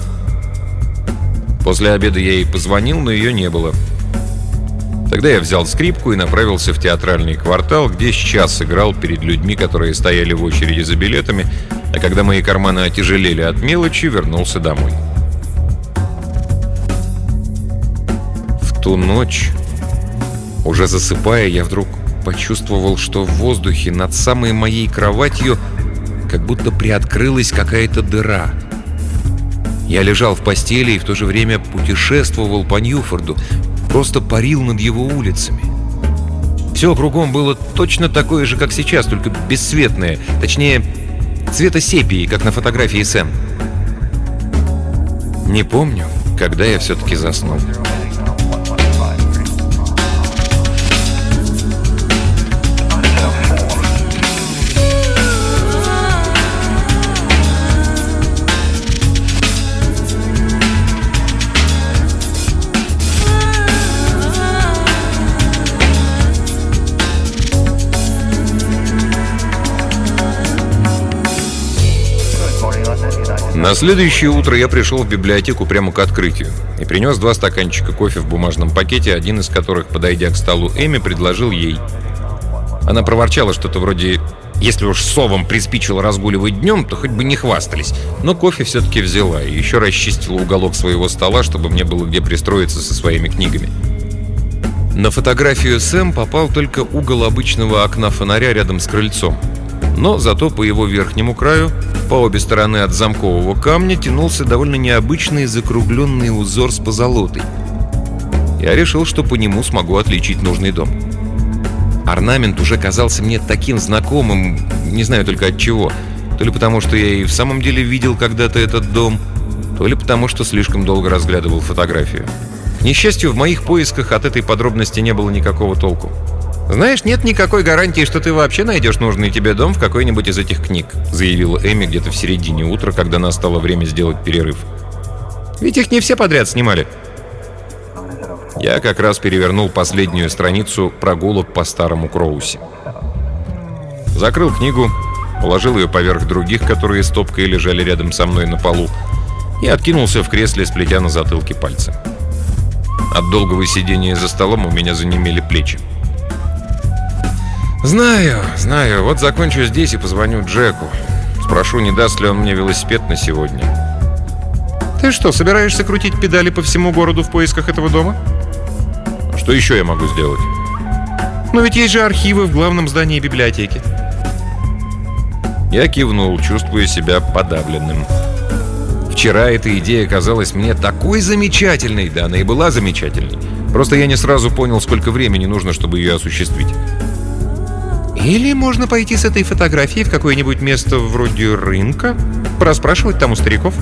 После обеда я ей позвонил, но ее не было. Тогда я взял скрипку и направился в театральный квартал, где сейчас играл перед людьми, которые стояли в очереди за билетами, а когда мои карманы отяжелели от мелочи, вернулся домой. Ту ночь, уже засыпая, я вдруг почувствовал, что в воздухе над самой моей кроватью как будто приоткрылась какая-то дыра — я лежал в постели и в то же время путешествовал по Ньюфорду, просто парил над его улицами. Все кругом было точно такое же, как сейчас, только бесцветное, точнее, цвета сепии, как на фотографии Сэм. Не помню, когда я все-таки заснул. На следующее утро я пришел в библиотеку прямо к открытию и принес два стаканчика кофе в бумажном пакете, один из которых, подойдя к столу Эми, предложил ей. Она проворчала что-то вроде «Если уж совам приспичило разгуливать днем, то хоть бы не хвастались». Но кофе все-таки взяла и еще расчистила уголок своего стола, чтобы мне было где пристроиться со своими книгами. На фотографию Сэм попал только угол обычного окна фонаря рядом с крыльцом. Но зато по его верхнему краю по обе стороны от замкового камня тянулся довольно необычный закругленный узор с позолотой. Я решил, что по нему смогу отличить нужный дом. Орнамент уже казался мне таким знакомым, не знаю только от чего. То ли потому, что я и в самом деле видел когда-то этот дом, то ли потому, что слишком долго разглядывал фотографию. К несчастью, в моих поисках от этой подробности не было никакого толку. «Знаешь, нет никакой гарантии, что ты вообще найдешь нужный тебе дом в какой-нибудь из этих книг», заявила Эми где-то в середине утра, когда настало время сделать перерыв. «Ведь их не все подряд снимали». Я как раз перевернул последнюю страницу прогулок по старому Кроусе. Закрыл книгу, положил ее поверх других, которые стопкой лежали рядом со мной на полу, и откинулся в кресле, сплетя на затылке пальцы. От долгого сидения за столом у меня занемели плечи. «Знаю, знаю. Вот закончу здесь и позвоню Джеку. Спрошу, не даст ли он мне велосипед на сегодня». «Ты что, собираешься крутить педали по всему городу в поисках этого дома?» «Что еще я могу сделать?» «Но ведь есть же архивы в главном здании библиотеки». Я кивнул, чувствуя себя подавленным. Вчера эта идея казалась мне такой замечательной, да она и была замечательной. Просто я не сразу понял, сколько времени нужно, чтобы ее осуществить. Или можно пойти с этой фотографией в какое-нибудь место вроде рынка, проспрашивать там у стариков.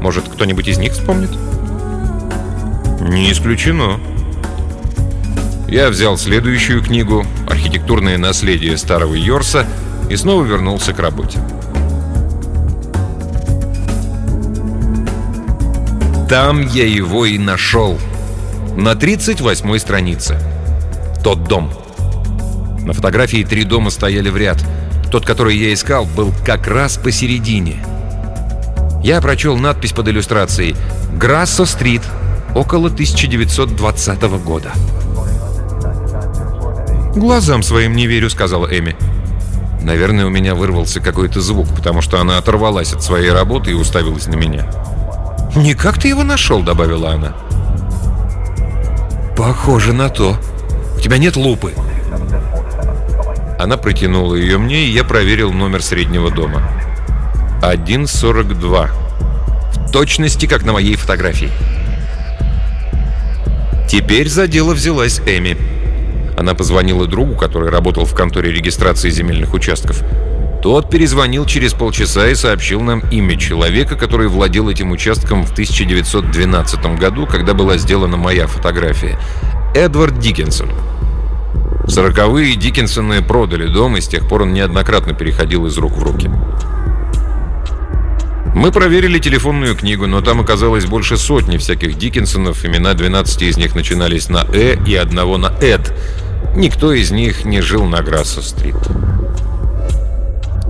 Может, кто-нибудь из них вспомнит? Не исключено. Я взял следующую книгу «Архитектурное наследие старого Йорса» и снова вернулся к работе. Там я его и нашел. На 38-й странице. Тот дом. На фотографии три дома стояли в ряд. Тот, который я искал, был как раз посередине. Я прочел надпись под иллюстрацией «Грассо-стрит, около 1920 года». «Глазам своим не верю», — сказала Эми. Наверное, у меня вырвался какой-то звук, потому что она оторвалась от своей работы и уставилась на меня. «Не как ты его нашел?» — добавила она. «Похоже на то. У тебя нет лупы?» Она протянула ее мне, и я проверил номер среднего дома. 1.42. В точности, как на моей фотографии. Теперь за дело взялась Эми. Она позвонила другу, который работал в конторе регистрации земельных участков. Тот перезвонил через полчаса и сообщил нам имя человека, который владел этим участком в 1912 году, когда была сделана моя фотография. Эдвард Диккенсон. В сороковые Диккенсоны продали дом, и с тех пор он неоднократно переходил из рук в руки. Мы проверили телефонную книгу, но там оказалось больше сотни всяких Диккенсонов. Имена 12 из них начинались на «э» и одного на «эд». Никто из них не жил на Грассо-стрит.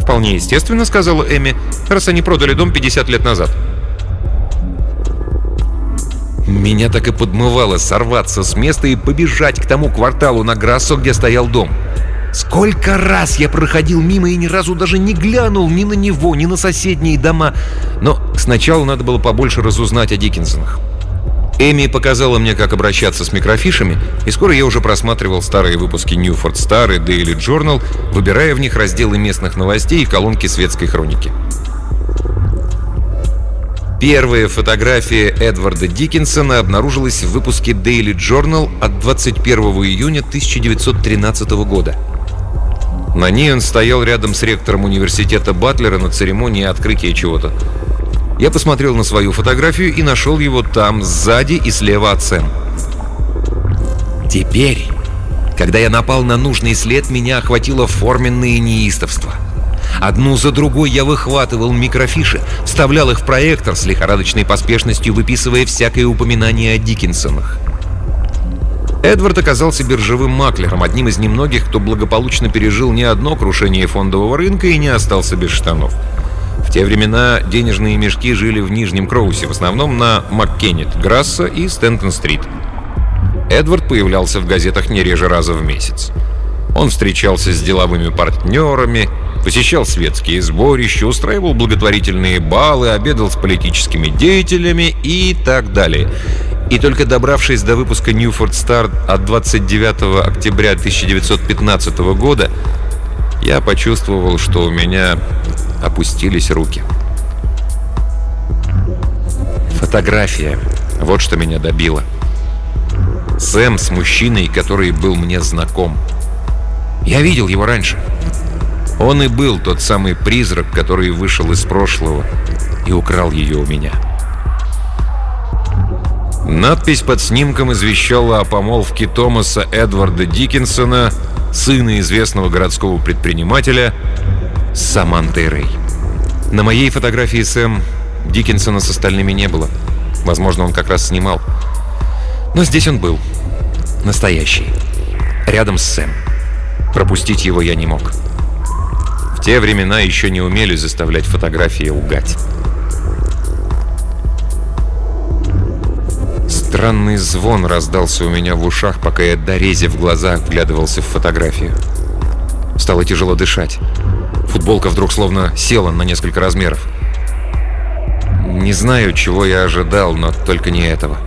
«Вполне естественно», — сказала Эми, «раз они продали дом 50 лет назад». Меня так и подмывало сорваться с места и побежать к тому кварталу на Грассо, где стоял дом. Сколько раз я проходил мимо и ни разу даже не глянул ни на него, ни на соседние дома. Но сначала надо было побольше разузнать о Диккенсонах. Эми показала мне, как обращаться с микрофишами, и скоро я уже просматривал старые выпуски Newford Star и Daily Journal, выбирая в них разделы местных новостей и колонки светской хроники. Первая фотография Эдварда Диккенсона обнаружилась в выпуске Daily Journal от 21 июня 1913 года. На ней он стоял рядом с ректором университета Батлера на церемонии открытия чего-то. Я посмотрел на свою фотографию и нашел его там, сзади и слева от Сэм. Теперь, когда я напал на нужный след, меня охватило форменное неистовство. Одну за другой я выхватывал микрофиши, вставлял их в проектор с лихорадочной поспешностью, выписывая всякое упоминание о Диккенсонах. Эдвард оказался биржевым маклером, одним из немногих, кто благополучно пережил не одно крушение фондового рынка и не остался без штанов. В те времена денежные мешки жили в Нижнем Кроусе, в основном на Маккеннет, Грасса и Стентон-стрит. Эдвард появлялся в газетах не реже раза в месяц. Он встречался с деловыми партнерами, посещал светские сборища, устраивал благотворительные балы, обедал с политическими деятелями и так далее. И только добравшись до выпуска Newford Star от 29 октября 1915 года, я почувствовал, что у меня опустились руки. Фотография. Вот что меня добило. Сэм с мужчиной, который был мне знаком. Я видел его раньше. Он и был тот самый призрак, который вышел из прошлого и украл ее у меня. Надпись под снимком извещала о помолвке Томаса Эдварда Диккенсона, сына известного городского предпринимателя, с Самантой Рэй. На моей фотографии Сэм Диккенсона с остальными не было. Возможно, он как раз снимал. Но здесь он был. Настоящий. Рядом с Сэм. Пропустить его я не мог. Те времена еще не умели заставлять фотографии лгать. Странный звон раздался у меня в ушах, пока я, дорезив глаза, вглядывался в фотографию. Стало тяжело дышать. Футболка вдруг словно села на несколько размеров. Не знаю, чего я ожидал, но только не этого.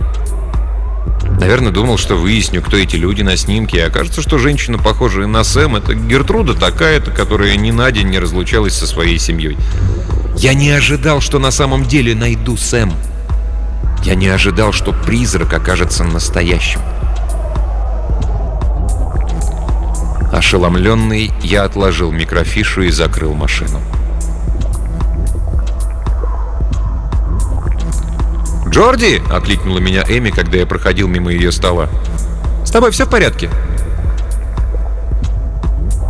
Наверное, думал, что выясню, кто эти люди на снимке, и окажется, что женщина, похожая на Сэм, это Гертруда такая-то, которая ни на день не разлучалась со своей семьей. Я не ожидал, что на самом деле найду Сэм. Я не ожидал, что призрак окажется настоящим. Ошеломленный, я отложил микрофишу и закрыл машину. «Джорди!» — окликнула меня Эми, когда я проходил мимо ее стола. «С тобой все в порядке?»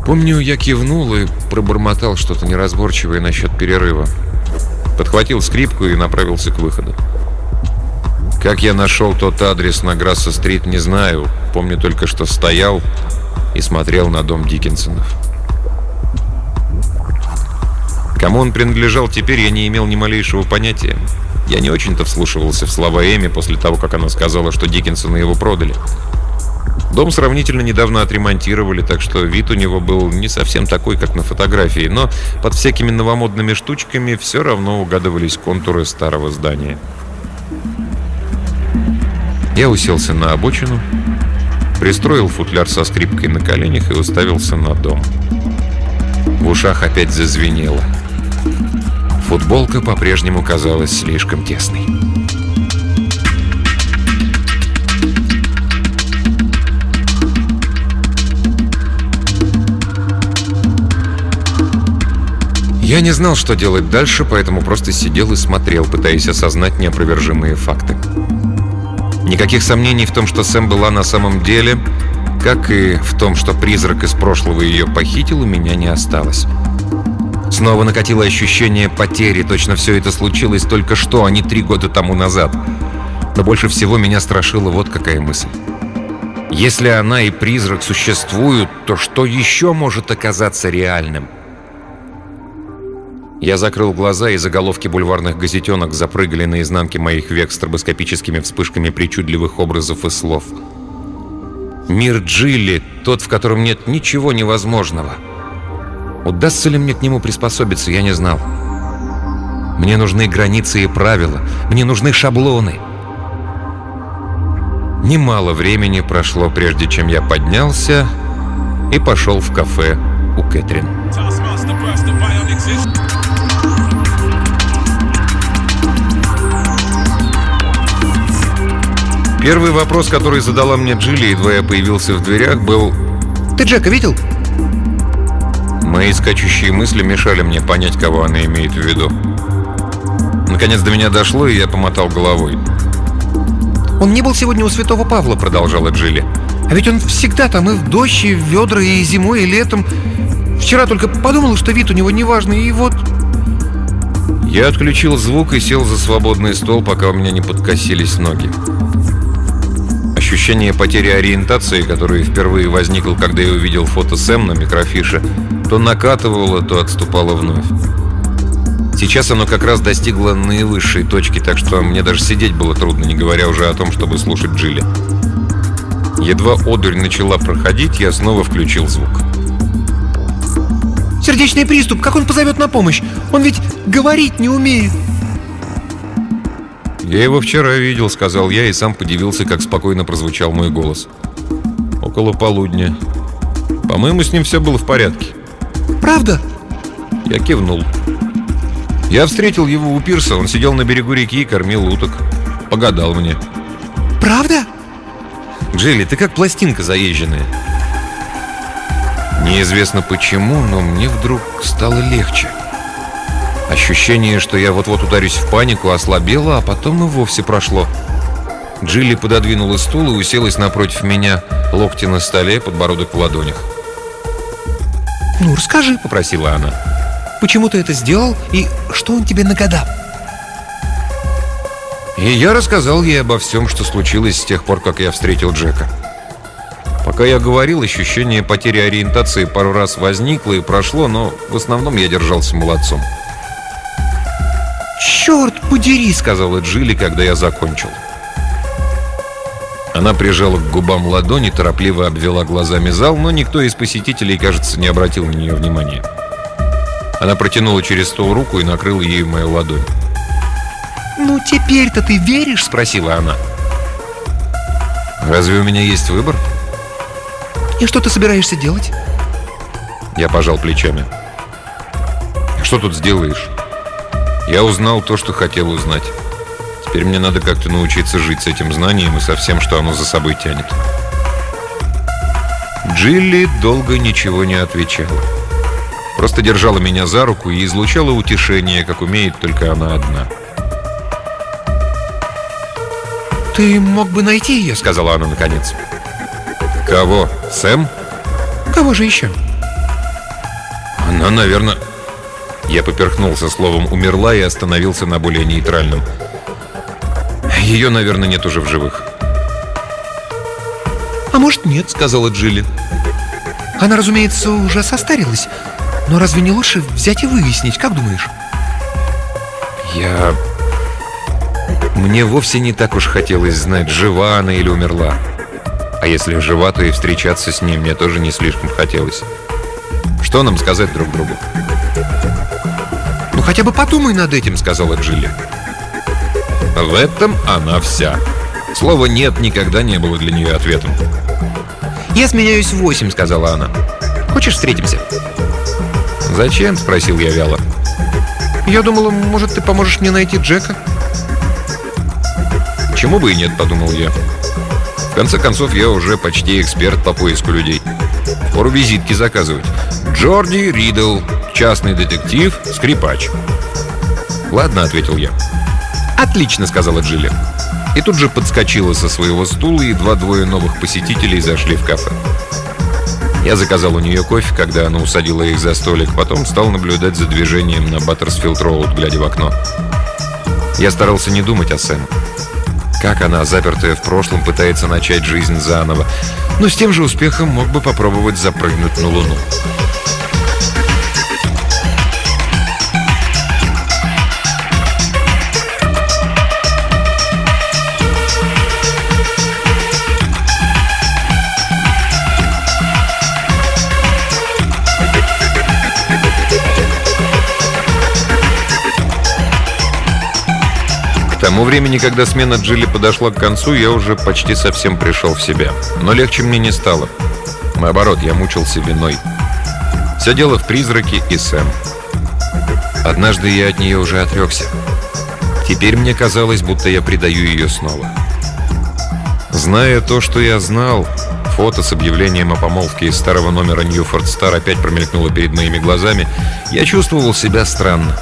Помню, я кивнул и пробормотал что-то неразборчивое насчет перерыва. Подхватил скрипку и направился к выходу. Как я нашел тот адрес на Грасса-стрит, не знаю. Помню только, что стоял и смотрел на дом Диккенсонов. Кому он принадлежал теперь, я не имел ни малейшего понятия. Я не очень-то вслушивался в слова Эми после того, как она сказала, что Диккенсоны его продали. Дом сравнительно недавно отремонтировали, так что вид у него был не совсем такой, как на фотографии, но под всякими новомодными штучками все равно угадывались контуры старого здания. Я уселся на обочину, пристроил футляр со скрипкой на коленях и уставился на дом. В ушах опять зазвенело. Футболка по-прежнему казалась слишком тесной. Я не знал, что делать дальше, поэтому просто сидел и смотрел, пытаясь осознать неопровержимые факты. Никаких сомнений в том, что Сэм была на самом деле, как и в том, что призрак из прошлого ее похитил, у меня не осталось. Снова накатило ощущение потери, точно все это случилось только что, а не три года тому назад. Но больше всего меня страшила вот какая мысль. Если она и призрак существуют, то что еще может оказаться реальным? Я закрыл глаза, и заголовки бульварных газетенок запрыгали на изнанке моих век стробоскопическими вспышками причудливых образов и слов. Мир Джилли, тот, в котором нет ничего невозможного. Удастся ли мне к нему приспособиться, я не знал. Мне нужны границы и правила, мне нужны шаблоны. Немало времени прошло, прежде чем я поднялся и пошел в кафе у Кэтрин. Первый вопрос, который задала мне Джилли, едва я появился в дверях, был «Ты Джека видел?» Мои скачущие мысли мешали мне понять, кого она имеет в виду. Наконец до меня дошло, и я помотал головой. «Он не был сегодня у Святого Павла», — продолжала Джилли. «А ведь он всегда там и в дождь, и в ведра, и зимой, и летом. Вчера только подумал, что вид у него неважный, и вот...» Я отключил звук и сел за свободный стол, пока у меня не подкосились ноги. Ощущение потери ориентации, которое впервые возникло, когда я увидел фото Сэм на микрофише, то накатывало, то отступало вновь. Сейчас оно как раз достигло наивысшей точки, так что мне даже сидеть было трудно, не говоря уже о том, чтобы слушать Джилли. Едва одурь начала проходить, я снова включил звук. «Сердечный приступ! Как он позовет на помощь? Он ведь говорить не умеет!» «Я его вчера видел», — сказал я, и сам подивился, как спокойно прозвучал мой голос. «Около полудня. По-моему, с ним все было в порядке». «Правда?» Я кивнул. Я встретил его у пирса, он сидел на берегу реки и кормил уток. Погадал мне. «Правда?» «Джилли, ты как пластинка заезженная». Неизвестно почему, но мне вдруг стало легче. Ощущение, что я вот-вот ударюсь в панику, ослабело, а потом и вовсе прошло. Джилли пододвинула стул и уселась напротив меня, локти на столе, подбородок в ладонях. «Ну, расскажи», — попросила она. «Почему ты это сделал и что он тебе нагадал?» И я рассказал ей обо всем, что случилось с тех пор, как я встретил Джека. Пока я говорил, ощущение потери ориентации пару раз возникло и прошло, но в основном я держался молодцом. «Черт подери!» — сказала Джилли, когда я закончил. Она прижала к губам ладони, торопливо обвела глазами зал, но никто из посетителей, кажется, не обратил на нее внимания. Она протянула через стол руку и накрыла ею мою ладонь. «Ну, теперь-то ты веришь?» — спросила она. «Разве у меня есть выбор?» «И что ты собираешься делать?» Я пожал плечами. «Что тут сделаешь?» Я узнал то, что хотел узнать. Теперь мне надо как-то научиться жить с этим знанием и со всем, что оно за собой тянет. Джилли долго ничего не отвечала. Просто держала меня за руку и излучала утешение, как умеет только она одна. «Ты мог бы найти ее», — сказала она наконец. Кого? Сэм? Кого же еще? Она, наверное... Я поперхнулся словом «умерла» и остановился на более нейтральном. Ее, наверное, нет уже в живых. «А может, нет», — сказала Джилли. «Она, разумеется, уже состарилась. Но разве не лучше взять и выяснить, как думаешь?» Я... Мне вовсе не так уж хотелось знать, жива она или умерла. А если жива, то и встречаться с ней мне тоже не слишком хотелось. Что нам сказать друг другу? «Ну хотя бы подумай над этим», — сказала Джилли. В этом она вся. Слово «нет» никогда не было для нее ответом. «Я сменяюсь в восемь», — сказала она. «Хочешь, встретимся?» «Зачем?» — спросил я вяло. «Я думала, может, ты поможешь мне найти Джека?» «Чему бы и нет», — подумал я. В конце концов, я уже почти эксперт по поиску людей. Пору визитки заказывать. Джорди Ридл, частный детектив, скрипач. «Ладно», — ответил я. «Отлично», — сказала Джилли. И тут же подскочила со своего стула, и два-двое новых посетителей зашли в кафе. Я заказал у нее кофе, когда она усадила их за столик, потом стал наблюдать за движением на Баттерсфилд-Роуд, глядя в окно. Я старался не думать о Сэм. Как она, запертая в прошлом, пытается начать жизнь заново, но с тем же успехом мог бы попробовать запрыгнуть на Луну. Тому времени, когда смена Джилли подошла к концу, я уже почти совсем пришел в себя. Но легче мне не стало. Наоборот, я мучился виной. Все дело в призраке и Сэм. Однажды я от нее уже отрекся. Теперь мне казалось, будто я предаю ее снова. Зная то, что я знал, фото с объявлением о помолвке из старого номера Ньюфорд Стар опять промелькнуло перед моими глазами, я чувствовал себя странно.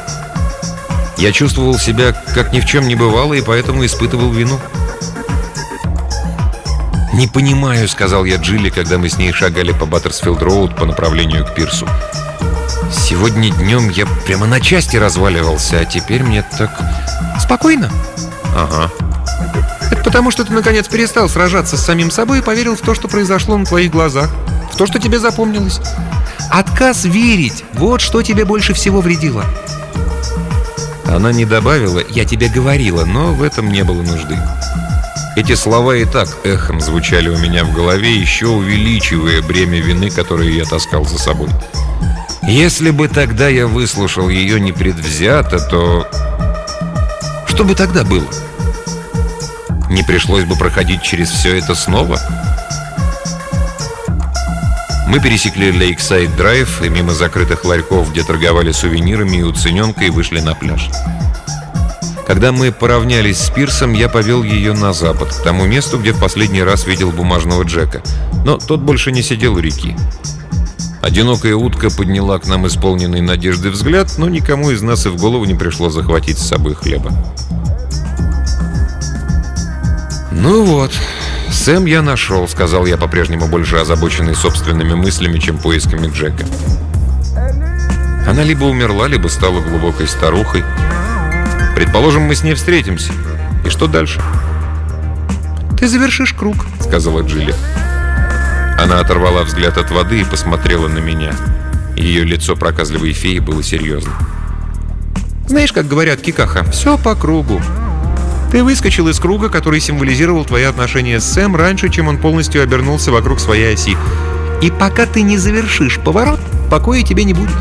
Я чувствовал себя, как ни в чем не бывало, и поэтому испытывал вину. «Не понимаю», — сказал я Джилли, когда мы с ней шагали по Баттерсфилд-Роуд по направлению к пирсу. «Сегодня днем я прямо на части разваливался, а теперь мне так...» «Спокойно?» «Ага». «Это потому, что ты, наконец, перестал сражаться с самим собой и поверил в то, что произошло на твоих глазах, в то, что тебе запомнилось. Отказ верить — вот что тебе больше всего вредило». Она не добавила «я тебе говорила», но в этом не было нужды. Эти слова и так эхом звучали у меня в голове, еще увеличивая бремя вины, которое я таскал за собой. Если бы тогда я выслушал ее непредвзято, то... Что бы тогда было? Не пришлось бы проходить через все это снова? Мы пересекли Лейксайд Драйв и мимо закрытых ларьков, где торговали сувенирами и уцененкой, вышли на пляж. Когда мы поравнялись с пирсом, я повел ее на запад, к тому месту, где в последний раз видел бумажного Джека. Но тот больше не сидел у реки. Одинокая утка подняла к нам исполненный надежды взгляд, но никому из нас и в голову не пришло захватить с собой хлеба. «Ну вот, Сэм я нашел», — сказал я, по-прежнему больше озабоченный собственными мыслями, чем поисками Джека. Она либо умерла, либо стала глубокой старухой. Предположим, мы с ней встретимся. И что дальше? «Ты завершишь круг», — сказала Джилли. Она оторвала взгляд от воды и посмотрела на меня. Ее лицо проказливой феи было серьезным. «Знаешь, как говорят Кикаха, все по кругу. Ты выскочил из круга, который символизировал твои отношения с Сэм раньше, чем он полностью обернулся вокруг своей оси. И пока ты не завершишь поворот, покоя тебе не будет.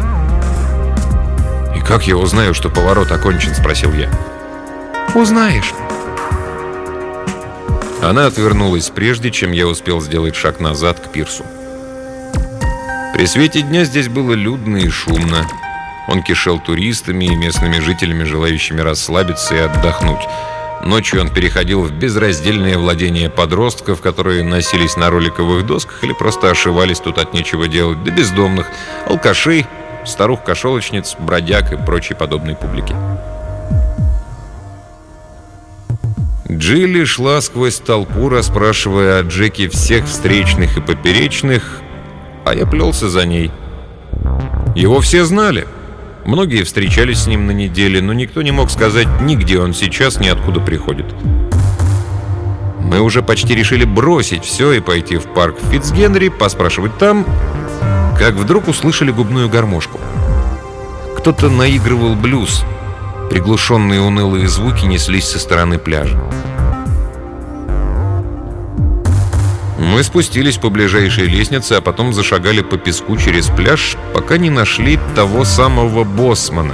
«И как я узнаю, что поворот окончен?» – спросил я. «Узнаешь». Она отвернулась прежде, чем я успел сделать шаг назад к пирсу. При свете дня здесь было людно и шумно. Он кишел туристами и местными жителями, желающими расслабиться и отдохнуть – Ночью он переходил в безраздельное владение подростков, которые носились на роликовых досках или просто ошивались тут от нечего делать, до бездомных, алкашей, старух-кошелочниц, бродяг и прочей подобной публики. Джилли шла сквозь толпу, расспрашивая о Джеке всех встречных и поперечных, а я плелся за ней. Его все знали. Многие встречались с ним на неделе, но никто не мог сказать ни где он сейчас, ни откуда приходит. Мы уже почти решили бросить все и пойти в парк Фитцгенри, поспрашивать там, как вдруг услышали губную гармошку. Кто-то наигрывал блюз. Приглушенные унылые звуки неслись со стороны пляжа. Мы спустились по ближайшей лестнице, а потом зашагали по песку через пляж, пока не нашли того самого боссмана.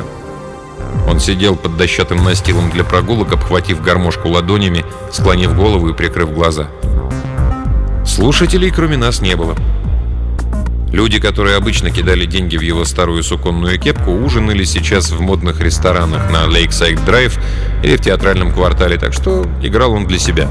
Он сидел под дощатым настилом для прогулок, обхватив гармошку ладонями, склонив голову и прикрыв глаза. Слушателей кроме нас не было. Люди, которые обычно кидали деньги в его старую суконную кепку, ужинали сейчас в модных ресторанах на Лейксайд Драйв или в театральном квартале, так что играл он для себя.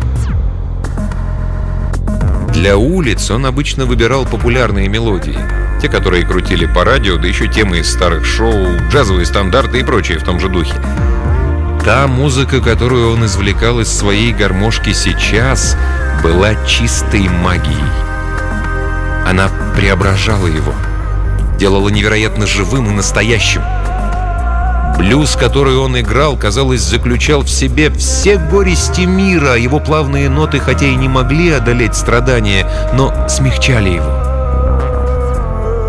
Для улиц он обычно выбирал популярные мелодии. Те, которые крутили по радио, да еще темы из старых шоу, джазовые стандарты и прочее в том же духе. Та музыка, которую он извлекал из своей гармошки сейчас, была чистой магией. Она преображала его, делала невероятно живым и настоящим. Блюз, который он играл, казалось, заключал в себе все горести мира. Его плавные ноты, хотя и не могли одолеть страдания, но смягчали его.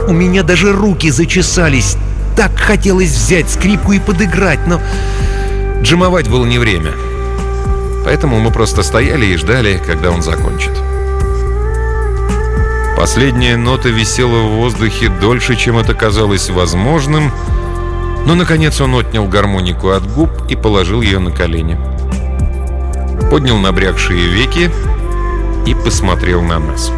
У меня даже руки зачесались. Так хотелось взять скрипку и подыграть, но джимовать было не время. Поэтому мы просто стояли и ждали, когда он закончит. Последняя нота висела в воздухе дольше, чем это казалось возможным, но, наконец, он отнял гармонику от губ и положил ее на колени. Поднял набрякшие веки и посмотрел на нас.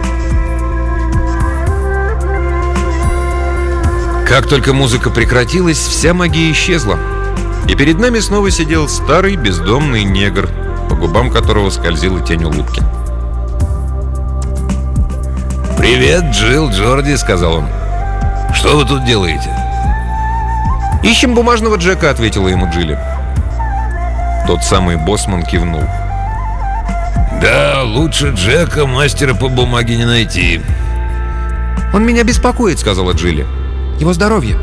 Как только музыка прекратилась, вся магия исчезла. И перед нами снова сидел старый бездомный негр, по губам которого скользила тень улыбки. «Привет, Джилл, Джорди», — сказал он. «Что вы тут делаете?» «Ищем бумажного Джека», — ответила ему Джилли. Тот самый боссман кивнул. «Да, лучше Джека, мастера по бумаге, не найти». «Он меня беспокоит», — сказала Джилли. «Его здоровье».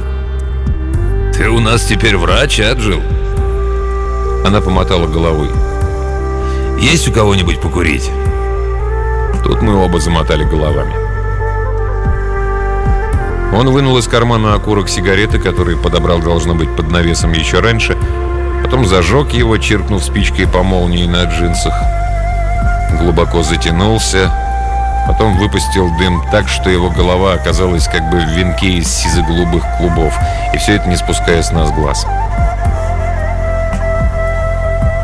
«Ты у нас теперь врач, а, Джилл?» Она помотала головой. «Есть у кого-нибудь покурить?» Тут мы оба замотали головами. Он вынул из кармана окурок сигареты, который подобрал, должно быть, под навесом еще раньше, потом зажег его, чиркнув спичкой по молнии на джинсах. Глубоко затянулся, потом выпустил дым так, что его голова оказалась как бы в венке из сизо-голубых клубов, и все это не спуская с нас глаз.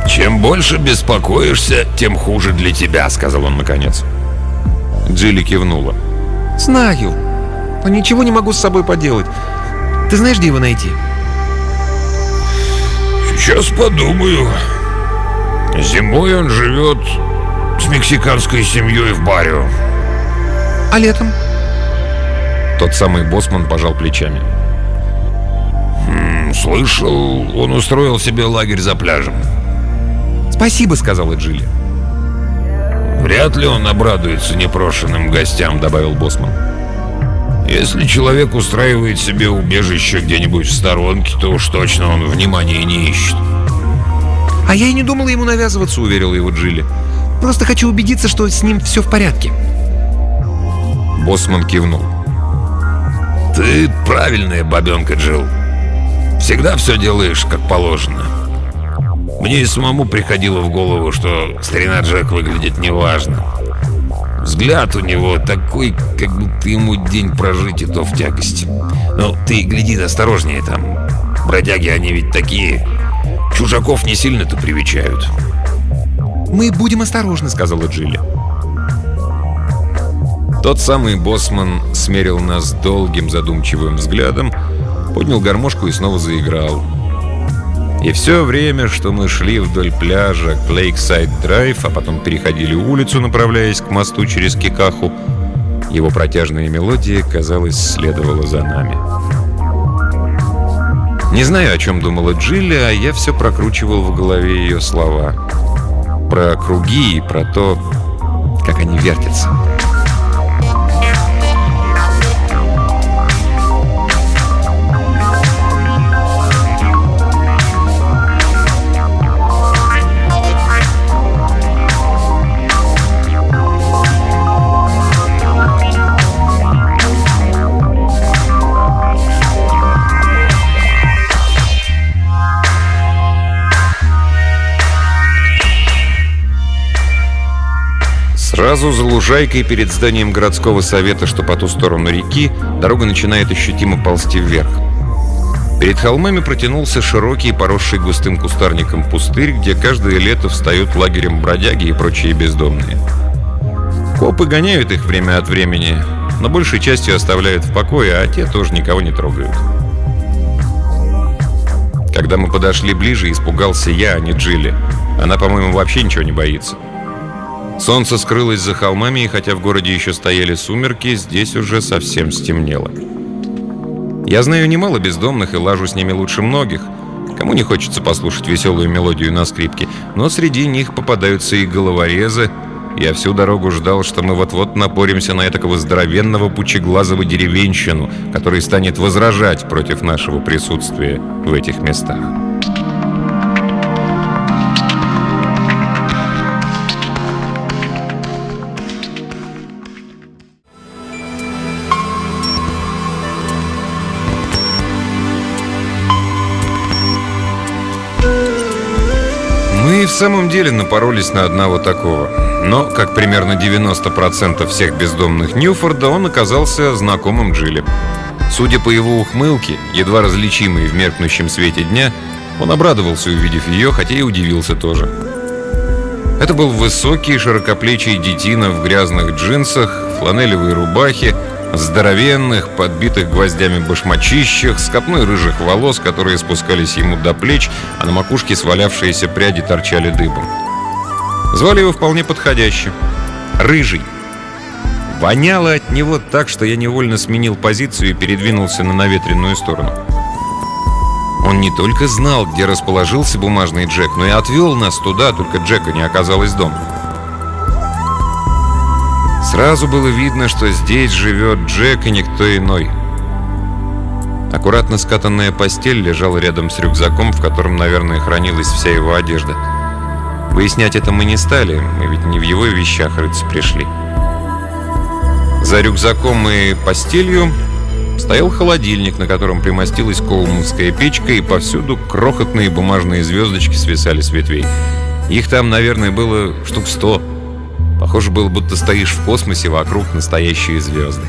«Чем больше беспокоишься, тем хуже для тебя», — сказал он наконец. Джилли кивнула. «Знаю», но ничего не могу с собой поделать. Ты знаешь, где его найти?» «Сейчас подумаю. Зимой он живет с мексиканской семьей в баре. А летом?» Тот самый боссман пожал плечами. Хм, «Слышал, он устроил себе лагерь за пляжем». «Спасибо», — сказала Джилли. «Вряд ли он обрадуется непрошенным гостям», — добавил боссман. Если человек устраивает себе убежище где-нибудь в сторонке, то уж точно он внимания не ищет. «А я и не думала ему навязываться», — уверила его Джилли. «Просто хочу убедиться, что с ним все в порядке». Боссман кивнул. «Ты правильная бабенка, Джилл. Всегда все делаешь как положено. Мне и самому приходило в голову, что старина Джек выглядит неважно. Взгляд у него такой, как будто ему день прожить и то в тягости. Но ты гляди осторожнее там. Бродяги, они ведь такие. Чужаков не сильно-то привечают. «Мы будем осторожны», — сказала Джилли. Тот самый боссман смерил нас долгим задумчивым взглядом, поднял гармошку и снова заиграл. И все время, что мы шли вдоль пляжа к Лейксайд-драйв, а потом переходили улицу, направляясь к мосту через Кикаху, его протяжная мелодия, казалось, следовала за нами. Не знаю, о чем думала Джилли, а я все прокручивал в голове ее слова. про круги и про то, как они вертятся. Сразу за лужайкой перед зданием городского совета, что по ту сторону реки, дорога начинает ощутимо ползти вверх. Перед холмами протянулся широкий, поросший густым кустарником пустырь, где каждое лето встают лагерем бродяги и прочие бездомные. Копы гоняют их время от времени, но большей частью оставляют в покое, а те тоже никого не трогают. Когда мы подошли ближе, испугался я, а не Джилли. Она, по-моему, вообще ничего не боится. Солнце скрылось за холмами, и хотя в городе еще стояли сумерки, здесь уже совсем стемнело. Я знаю немало бездомных и лажу с ними лучше многих. Кому не хочется послушать веселую мелодию на скрипке, но среди них попадаются и головорезы. Я всю дорогу ждал, что мы вот-вот напоримся на этакого здоровенного пучеглазого деревенщину, который станет возражать против нашего присутствия в этих местах. Мы в самом деле напоролись на одного такого. Но, как примерно 90% всех бездомных Ньюфорда, он оказался знакомым Джилли. Судя по его ухмылке, едва различимой в меркнущем свете дня, он обрадовался, увидев ее, хотя и удивился тоже. Это был высокий, широкоплечий детина в грязных джинсах, фланелевой рубахе, здоровенных, подбитых гвоздями башмачищах, с копной рыжих волос, которые спускались ему до плеч, а на макушке свалявшиеся пряди торчали дыбом. Звали его вполне подходяще. Рыжий. Воняло от него так, что я невольно сменил позицию и передвинулся на наветренную сторону. Он не только знал, где расположился бумажный Джек, но и отвел нас туда, только Джека не оказалось дома. Сразу было видно, что здесь живет Джек и никто иной. Аккуратно скатанная постель лежала рядом с рюкзаком, в котором, наверное, хранилась вся его одежда. Выяснять это мы не стали, мы ведь не в его вещах рыться пришли. За рюкзаком и постелью стоял холодильник, на котором примостилась колмутская печка, и повсюду крохотные бумажные звездочки свисали с ветвей. Их там, наверное, было штук сто. Похоже было, будто стоишь в космосе, вокруг настоящие звезды.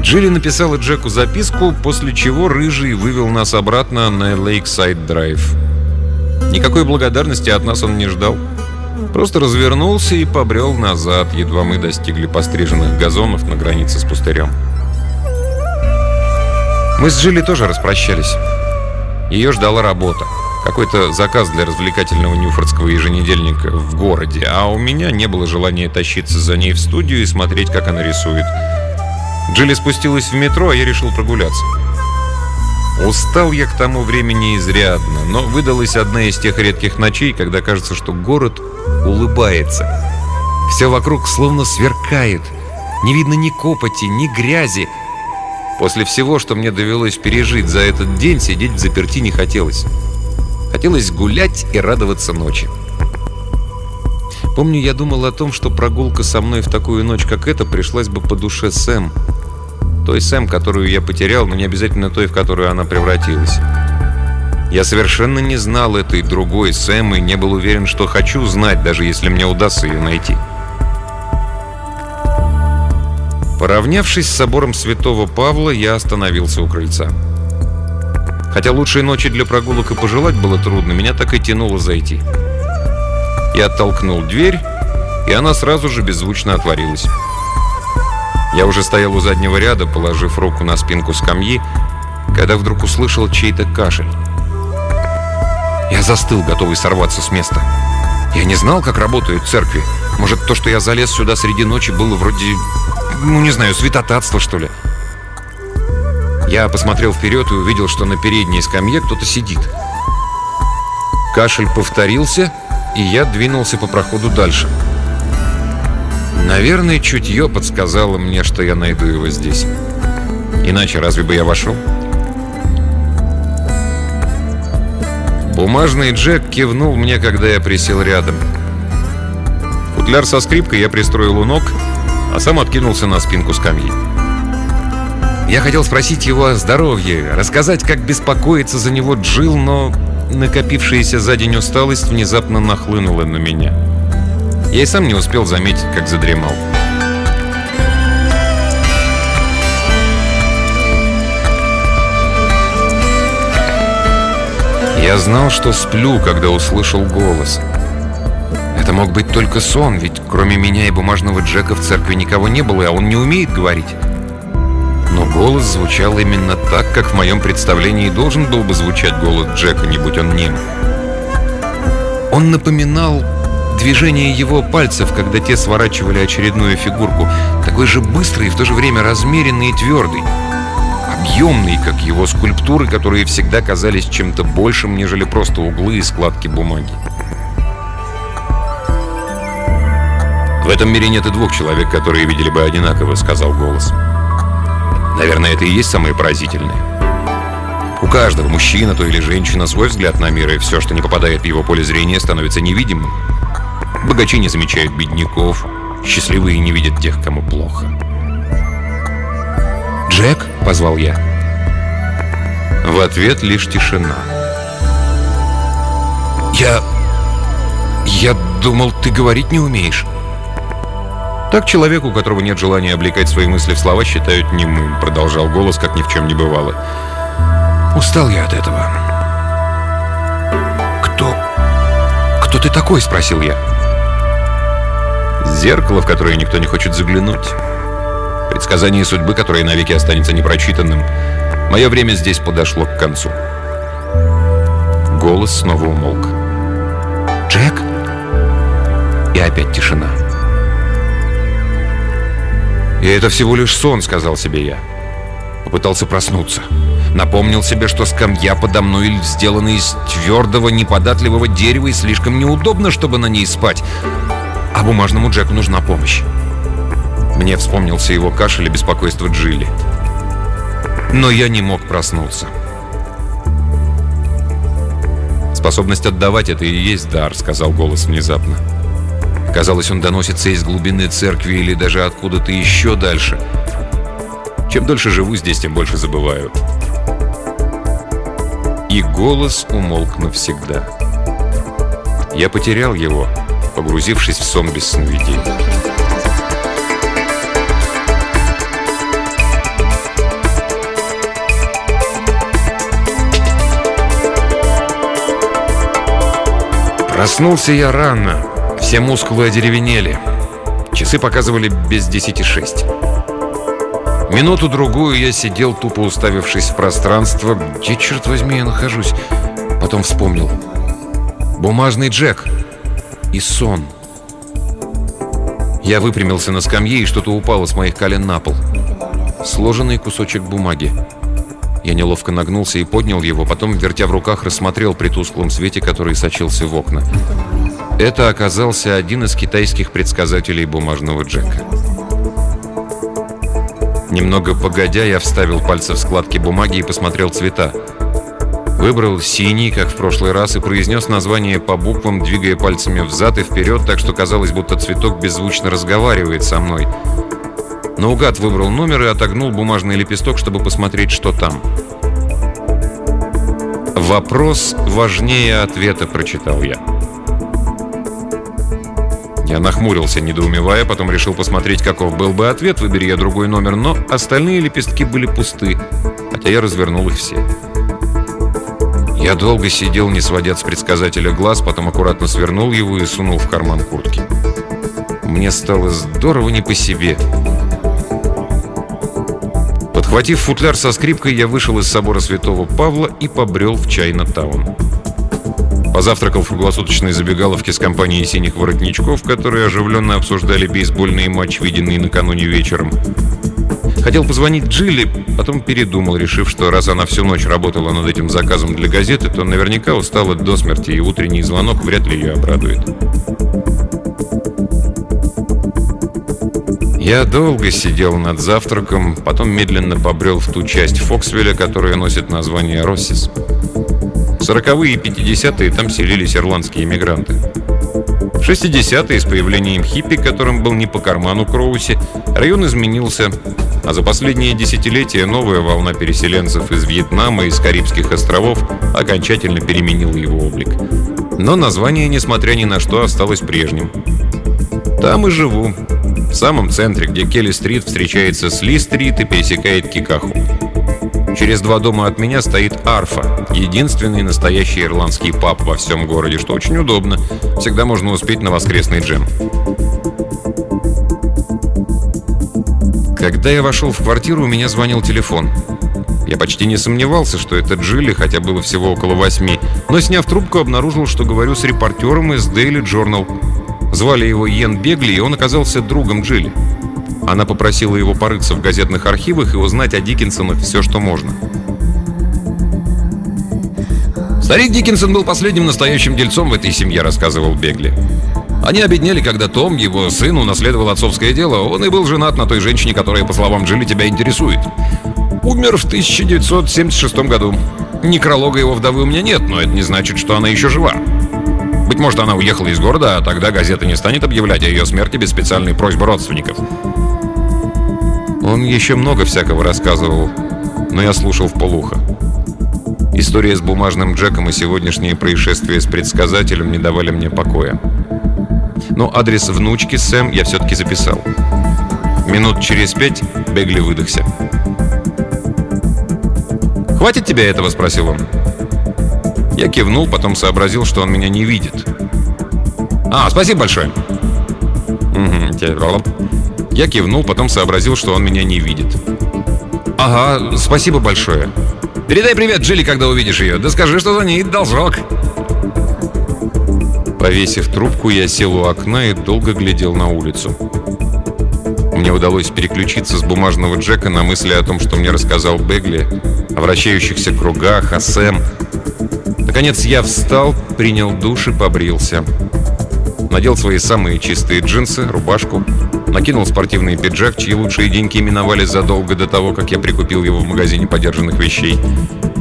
Джилли написала Джеку записку, после чего Рыжий вывел нас обратно на Лейксайд Драйв. Никакой благодарности от нас он не ждал. Просто развернулся и побрел назад, едва мы достигли постриженных газонов на границе с пустырем. Мы с Джилли тоже распрощались. Ее ждала работа какой-то заказ для развлекательного ньюфордского еженедельника в городе, а у меня не было желания тащиться за ней в студию и смотреть, как она рисует. Джилли спустилась в метро, а я решил прогуляться. Устал я к тому времени изрядно, но выдалась одна из тех редких ночей, когда кажется, что город улыбается. Все вокруг словно сверкает. Не видно ни копоти, ни грязи. После всего, что мне довелось пережить за этот день, сидеть в заперти не хотелось. Хотелось гулять и радоваться ночи. Помню, я думал о том, что прогулка со мной в такую ночь, как эта, пришлась бы по душе Сэм. Той Сэм, которую я потерял, но не обязательно той, в которую она превратилась. Я совершенно не знал этой другой Сэм и не был уверен, что хочу знать, даже если мне удастся ее найти. Поравнявшись с собором Святого Павла, я остановился у крыльца. Хотя лучшей ночи для прогулок и пожелать было трудно, меня так и тянуло зайти. Я оттолкнул дверь, и она сразу же беззвучно отворилась. Я уже стоял у заднего ряда, положив руку на спинку скамьи, когда вдруг услышал чей-то кашель. Я застыл, готовый сорваться с места. Я не знал, как работают церкви. Может, то, что я залез сюда среди ночи, было вроде, ну не знаю, святотатство, что ли. Я посмотрел вперед и увидел, что на передней скамье кто-то сидит. Кашель повторился, и я двинулся по проходу дальше. Наверное, чутье подсказало мне, что я найду его здесь. Иначе разве бы я вошел? Бумажный Джек кивнул мне, когда я присел рядом. Футляр со скрипкой я пристроил у ног, а сам откинулся на спинку скамьи. Я хотел спросить его о здоровье, рассказать, как беспокоится за него Джил, но накопившаяся за день усталость внезапно нахлынула на меня. Я и сам не успел заметить, как задремал. Я знал, что сплю, когда услышал голос. Это мог быть только сон, ведь кроме меня и бумажного Джека в церкви никого не было, а он не умеет говорить. Но голос звучал именно так, как в моем представлении должен был бы звучать голос Джека, не будь он нем. Он напоминал движение его пальцев, когда те сворачивали очередную фигурку, такой же быстрый и в то же время размеренный и твердый. Объемный, как его скульптуры, которые всегда казались чем-то большим, нежели просто углы и складки бумаги. «В этом мире нет и двух человек, которые видели бы одинаково», — сказал голос. «Голос». Наверное, это и есть самое поразительное. У каждого, мужчина то или женщина, свой взгляд на мир, и все, что не попадает в его поле зрения, становится невидимым. Богачи не замечают бедняков, счастливые не видят тех, кому плохо. «Джек?» — позвал я. В ответ лишь тишина. «Я... я думал, ты говорить не умеешь». Так человек, у которого нет желания облекать свои мысли в слова, считают немым, продолжал голос, как ни в чем не бывало. Устал я от этого. Кто... кто ты такой? Спросил я. Зеркало, в которое никто не хочет заглянуть. Предсказание судьбы, которое навеки останется непрочитанным. Мое время здесь подошло к концу. Голос снова умолк. «Джек?» И опять тишина. «И это всего лишь сон», — сказал себе я. Попытался проснуться. Напомнил себе, что скамья подо мной сделана из твердого, неподатливого дерева и слишком неудобно, чтобы на ней спать. А бумажному Джеку нужна помощь. Мне вспомнился его кашель и беспокойство Джилли. Но я не мог проснуться. «Способность отдавать — это и есть дар», — сказал голос внезапно. Казалось, он доносится из глубины церкви или даже откуда-то еще дальше. Чем дольше живу здесь, тем больше забываю. И голос умолк навсегда. Я потерял его, погрузившись в сон без сновидений. Проснулся я рано. Все мускулы одеревенели. Часы показывали без десяти шесть. Минуту-другую я сидел, тупо уставившись в пространство. Где, черт возьми, я нахожусь? Потом вспомнил. Бумажный Джек. И сон. Я выпрямился на скамье, и что-то упало с моих колен на пол. Сложенный кусочек бумаги. Я неловко нагнулся и поднял его, потом, вертя в руках, рассмотрел при тусклом свете, который сочился в окна. Это оказался один из китайских предсказателей бумажного Джека. Немного погодя, я вставил пальцы в складки бумаги и посмотрел цвета. Выбрал синий, как в прошлый раз, и произнес название по буквам, двигая пальцами взад и вперед, так что казалось, будто цветок беззвучно разговаривает со мной. Наугад выбрал номер и отогнул бумажный лепесток, чтобы посмотреть, что там. «Вопрос важнее ответа», — прочитал я. Я нахмурился, недоумевая, потом решил посмотреть, каков был бы ответ, выбери я другой номер, но остальные лепестки были пусты, хотя я развернул их все. Я долго сидел, не сводя с предсказателя глаз, потом аккуратно свернул его и сунул в карман куртки. Мне стало здорово не по себе. Подхватив футляр со скрипкой, я вышел из собора Святого Павла и побрел в Чайна-таун. Позавтракал в круглосуточной забегаловке с компанией «Синих воротничков», которые оживленно обсуждали бейсбольный матч, виденный накануне вечером. Хотел позвонить Джилли, потом передумал, решив, что раз она всю ночь работала над этим заказом для газеты, то наверняка устала до смерти, и утренний звонок вряд ли ее обрадует. Я долго сидел над завтраком, потом медленно побрел в ту часть Фоксвилля, которая носит название Россис. Сороковые и пятидесятые там селились ирландские иммигранты. В 60-е с появлением хиппи, которым был не по карману Кроуси, район изменился, а за последние десятилетия новая волна переселенцев из Вьетнама и из Карибских островов окончательно переменила его облик. Но название, несмотря ни на что, осталось прежним. Там и живу, в самом центре, где Келли-стрит встречается с Ли-стрит и пересекает Кикаху. Через два дома от меня стоит Арфа, единственный настоящий ирландский паб во всем городе, что очень удобно. Всегда можно успеть на воскресный джем. Когда я вошел в квартиру, у меня звонил телефон. Я почти не сомневался, что это Джилли, хотя было всего около восьми, но, сняв трубку, обнаружил, что говорю с репортером из Daily Journal. Звали его Йен Бегли, и он оказался другом Джилли. Она попросила его порыться в газетных архивах и узнать о Диккенсонах все, что можно. «Старик Диккенсон был последним настоящим дельцом в этой семье», — рассказывал Бегли. Они обеднели, когда Том, его сын, унаследовал отцовское дело. Он и был женат на той женщине, которая, по словам Джилли, тебя интересует. Умер в 1976 году. Некролога его вдовы у меня нет, но это не значит, что она еще жива. Быть может, она уехала из города, а тогда газета не станет объявлять о ее смерти без специальной просьбы родственников. Он еще много всякого рассказывал, но я слушал в полухо. История с бумажным Джеком и сегодняшние происшествия с предсказателем не давали мне покоя. Но адрес внучки Сэм я все-таки записал. Минут через пять Бегли выдохся. «Хватит тебя этого?» – спросил он. Я кивнул, потом сообразил, что он меня не видит. «А, спасибо большое!» Я кивнул, потом сообразил, что он меня не видит. «Ага, спасибо большое!» «Передай привет Джилли, когда увидишь ее. Да скажи, что за ней должок!» Повесив трубку, я сел у окна и долго глядел на улицу. Мне удалось переключиться с бумажного Джека на мысли о том, что мне рассказал Бегли, о вращающихся кругах, о Сэм, Наконец я встал, принял душ и побрился. Надел свои самые чистые джинсы, рубашку, накинул спортивный пиджак, чьи лучшие деньги миновали задолго до того, как я прикупил его в магазине подержанных вещей.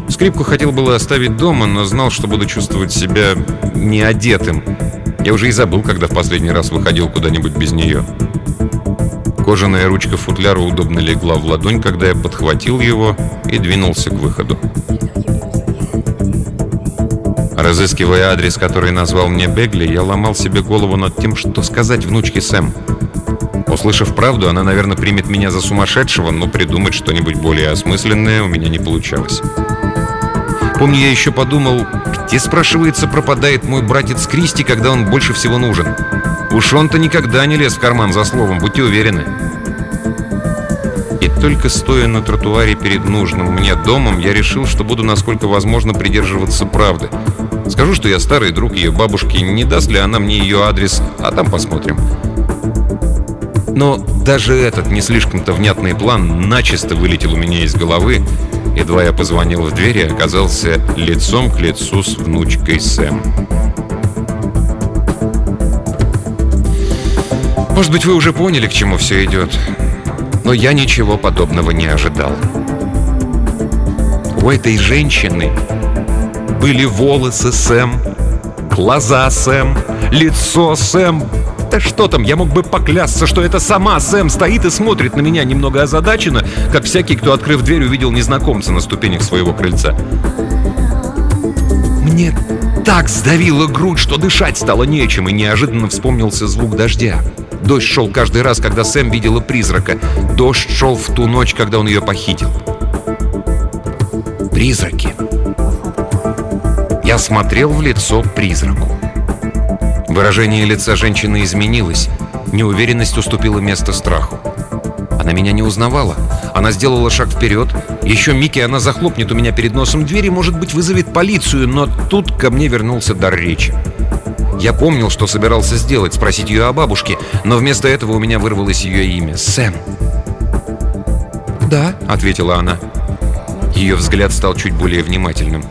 Скрипку хотел было оставить дома, но знал, что буду чувствовать себя неодетым. Я уже и забыл, когда в последний раз выходил куда-нибудь без нее. Кожаная ручка футляра удобно легла в ладонь, когда я подхватил его и двинулся к выходу. Разыскивая адрес, который назвал мне Бегли, я ломал себе голову над тем, что сказать внучке Сэм. Услышав правду, она, наверное, примет меня за сумасшедшего, но придумать что-нибудь более осмысленное у меня не получалось. Помню, я еще подумал, где, спрашивается, пропадает мой братец Кристи, когда он больше всего нужен. Уж он-то никогда не лез в карман за словом, будьте уверены. И только стоя на тротуаре перед нужным мне домом, я решил, что буду насколько возможно придерживаться правды – Скажу, что я старый друг ее бабушки, не даст ли она мне ее адрес, а там посмотрим. Но даже этот не слишком-то внятный план начисто вылетел у меня из головы. Едва я позвонил в дверь и оказался лицом к лицу с внучкой Сэм. Может быть, вы уже поняли, к чему все идет. Но я ничего подобного не ожидал. У этой женщины были волосы Сэм, глаза Сэм, лицо Сэм. Да что там, я мог бы поклясться, что это сама Сэм стоит и смотрит на меня немного озадаченно, как всякий, кто, открыв дверь, увидел незнакомца на ступенях своего крыльца. Мне так сдавило грудь, что дышать стало нечем, и неожиданно вспомнился звук дождя. Дождь шел каждый раз, когда Сэм видела призрака. Дождь шел в ту ночь, когда он ее похитил. Призраки. Я смотрел в лицо призраку. Выражение лица женщины изменилось. Неуверенность уступила место страху. Она меня не узнавала. Она сделала шаг вперед. Еще Микки она захлопнет у меня перед носом дверь и, может быть, вызовет полицию, но тут ко мне вернулся дар речи. Я помнил, что собирался сделать, спросить ее о бабушке, но вместо этого у меня вырвалось ее имя — Сэм. «Да», — ответила она. Ее взгляд стал чуть более внимательным.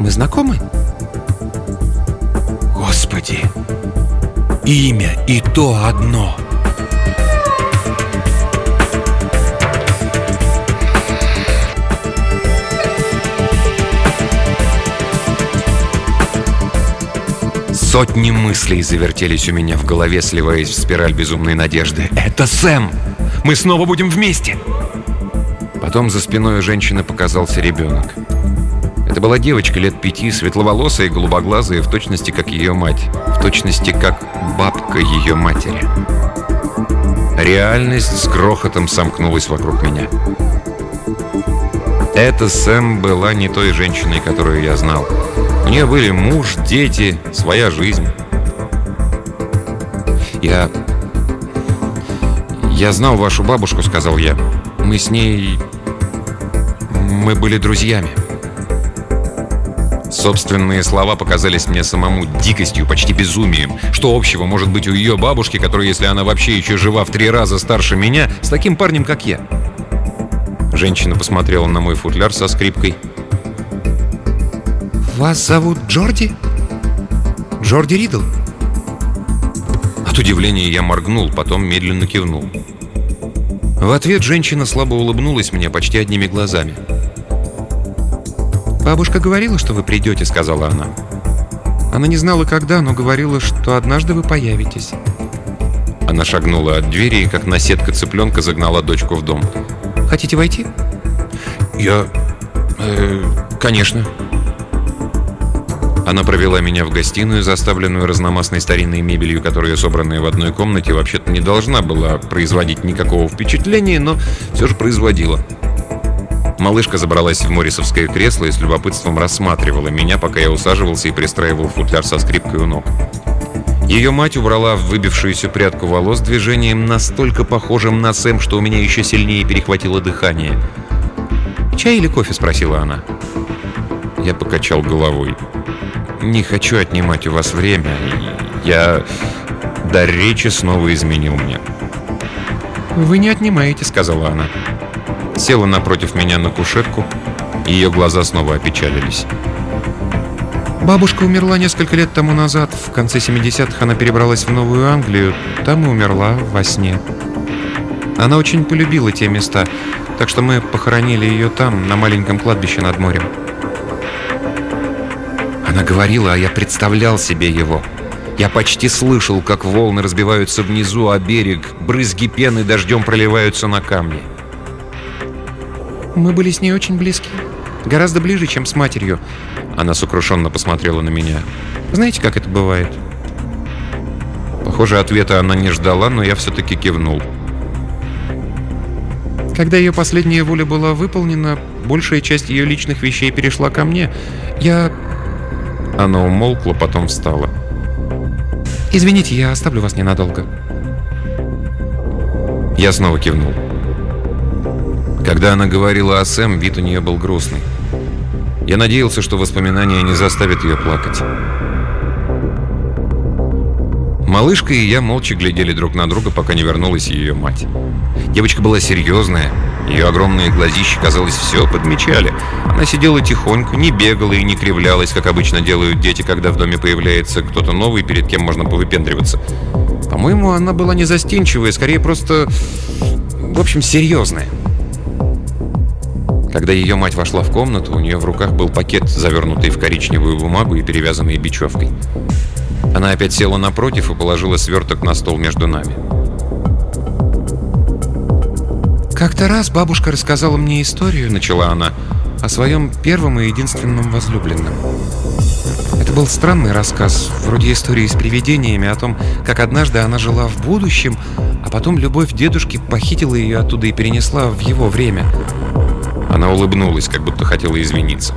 «Мы знакомы?» «Господи! Имя и то одно!» Сотни мыслей завертелись у меня в голове, сливаясь в спираль безумной надежды. «Это Сэм! Мы снова будем вместе!» Потом за спиной у женщины показался ребенок. Это была девочка лет пяти, светловолосая и голубоглазая, в точности как ее мать. В точности как бабка ее матери. Реальность с грохотом сомкнулась вокруг меня. Эта Сэм была не той женщиной, которую я знал. У нее были муж, дети, своя жизнь. Я... Я знал вашу бабушку, сказал я. Мы с ней... Мы были друзьями. Собственные слова показались мне самому дикостью, почти безумием. Что общего может быть у ее бабушки, которая, если она вообще еще жива в три раза старше меня, с таким парнем, как я? Женщина посмотрела на мой футляр со скрипкой. «Вас зовут Джорди? Джорди Ридл?» От удивления я моргнул, потом медленно кивнул. В ответ женщина слабо улыбнулась мне почти одними глазами. «Бабушка говорила, что вы придете», — сказала она. Она не знала, когда, но говорила, что однажды вы появитесь. Она шагнула от двери и, как наседка цыпленка, загнала дочку в дом. «Хотите войти?» «Я... Э, конечно». Она провела меня в гостиную, заставленную разномастной старинной мебелью, которая, собранная в одной комнате, вообще-то не должна была производить никакого впечатления, но все же производила. Малышка забралась в морисовское кресло и с любопытством рассматривала меня, пока я усаживался и пристраивал футляр со скрипкой у ног. Ее мать убрала выбившуюся прядку волос движением настолько похожим на Сэм, что у меня еще сильнее перехватило дыхание. «Чай или кофе?» – спросила она. Я покачал головой. Не хочу отнимать у вас время. Я... Дар речи снова изменил мне. «Вы не отнимаете», — сказала она. Села напротив меня на кушетку, и ее глаза снова опечалились. Бабушка умерла несколько лет тому назад. В конце 70-х она перебралась в Новую Англию. Там и умерла во сне. Она очень полюбила те места, так что мы похоронили ее там, на маленьком кладбище над морем. Она говорила, а я представлял себе его. Я почти слышал, как волны разбиваются внизу, а берег, брызги пены дождем проливаются на камни. Мы были с ней очень близки. Гораздо ближе, чем с матерью. Она сокрушенно посмотрела на меня. Знаете, как это бывает? Похоже, ответа она не ждала, но я все-таки кивнул. Когда ее последняя воля была выполнена, большая часть ее личных вещей перешла ко мне. Я она умолкла, потом встала. «Извините, я оставлю вас ненадолго». Я снова кивнул. Когда она говорила о Сэм, вид у нее был грустный. Я надеялся, что воспоминания не заставят ее плакать. Малышка и я молча глядели друг на друга, пока не вернулась ее мать. Девочка была серьезная, ее огромные глазища, казалось, все подмечали. Она сидела тихонько, не бегала и не кривлялась, как обычно делают дети, когда в доме появляется кто-то новый, перед кем можно повыпендриваться. По-моему, она была не застенчивая, скорее просто, в общем, серьезная. Когда ее мать вошла в комнату, у нее в руках был пакет, завернутый в коричневую бумагу и перевязанный бечевкой. Она опять села напротив и положила сверток на стол между нами. «Как-то раз бабушка рассказала мне историю», — начала она, «о своем первом и единственном возлюбленном. Это был странный рассказ, вроде истории с привидениями, о том, как однажды она жила в будущем, а потом любовь дедушки похитила ее оттуда и перенесла в его время». Она улыбнулась, как будто хотела извиниться.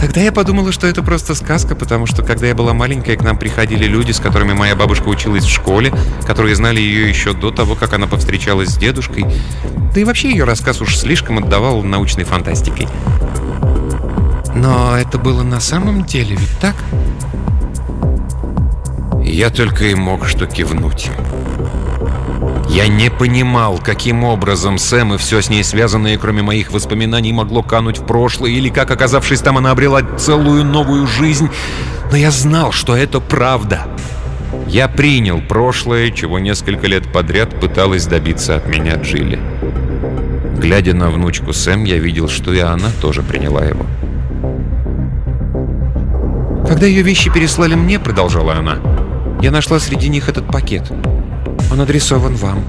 Тогда я подумала, что это просто сказка, потому что, когда я была маленькая, к нам приходили люди, с которыми моя бабушка училась в школе, которые знали ее еще до того, как она повстречалась с дедушкой. Да и вообще ее рассказ уж слишком отдавал научной фантастикой. Но это было на самом деле, ведь так? Я только и мог что кивнуть. Я не понимал, каким образом Сэм и все с ней связанное, кроме моих воспоминаний, могло кануть в прошлое, или как, оказавшись там, она обрела целую новую жизнь. Но я знал, что это правда. Я принял прошлое, чего несколько лет подряд пыталась добиться от меня Джилли. Глядя на внучку Сэм, я видел, что и она тоже приняла его. «Когда ее вещи переслали мне, — продолжала она, — я нашла среди них этот пакет. Он адресован вам».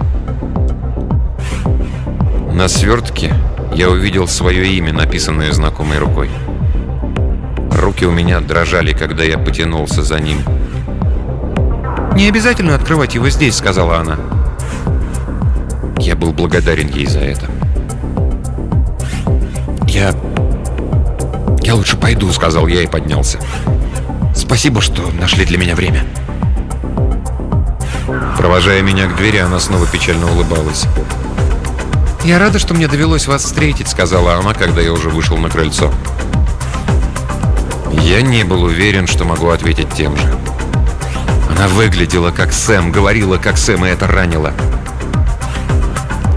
На свертке я увидел свое имя, написанное знакомой рукой. Руки у меня дрожали, когда я потянулся за ним. «Не обязательно открывать его здесь», — сказала она. Я был благодарен ей за это. «Я... я лучше пойду», — сказал я и поднялся. «Спасибо, что нашли для меня время». Провожая меня к двери, она снова печально улыбалась. «Я рада, что мне довелось вас встретить», — сказала она, когда я уже вышел на крыльцо. Я не был уверен, что могу ответить тем же. Она выглядела как Сэм, говорила как Сэм, и это ранило.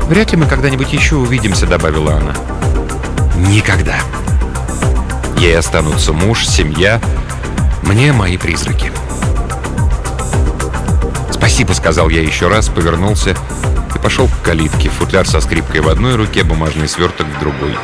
«Вряд ли мы когда-нибудь еще увидимся», — добавила она. Никогда. Ей останутся муж, семья, мне мои призраки. «Спасибо», — сказал я еще раз, повернулся и пошел к калитке. Футляр со скрипкой в одной руке, бумажный сверток в другой.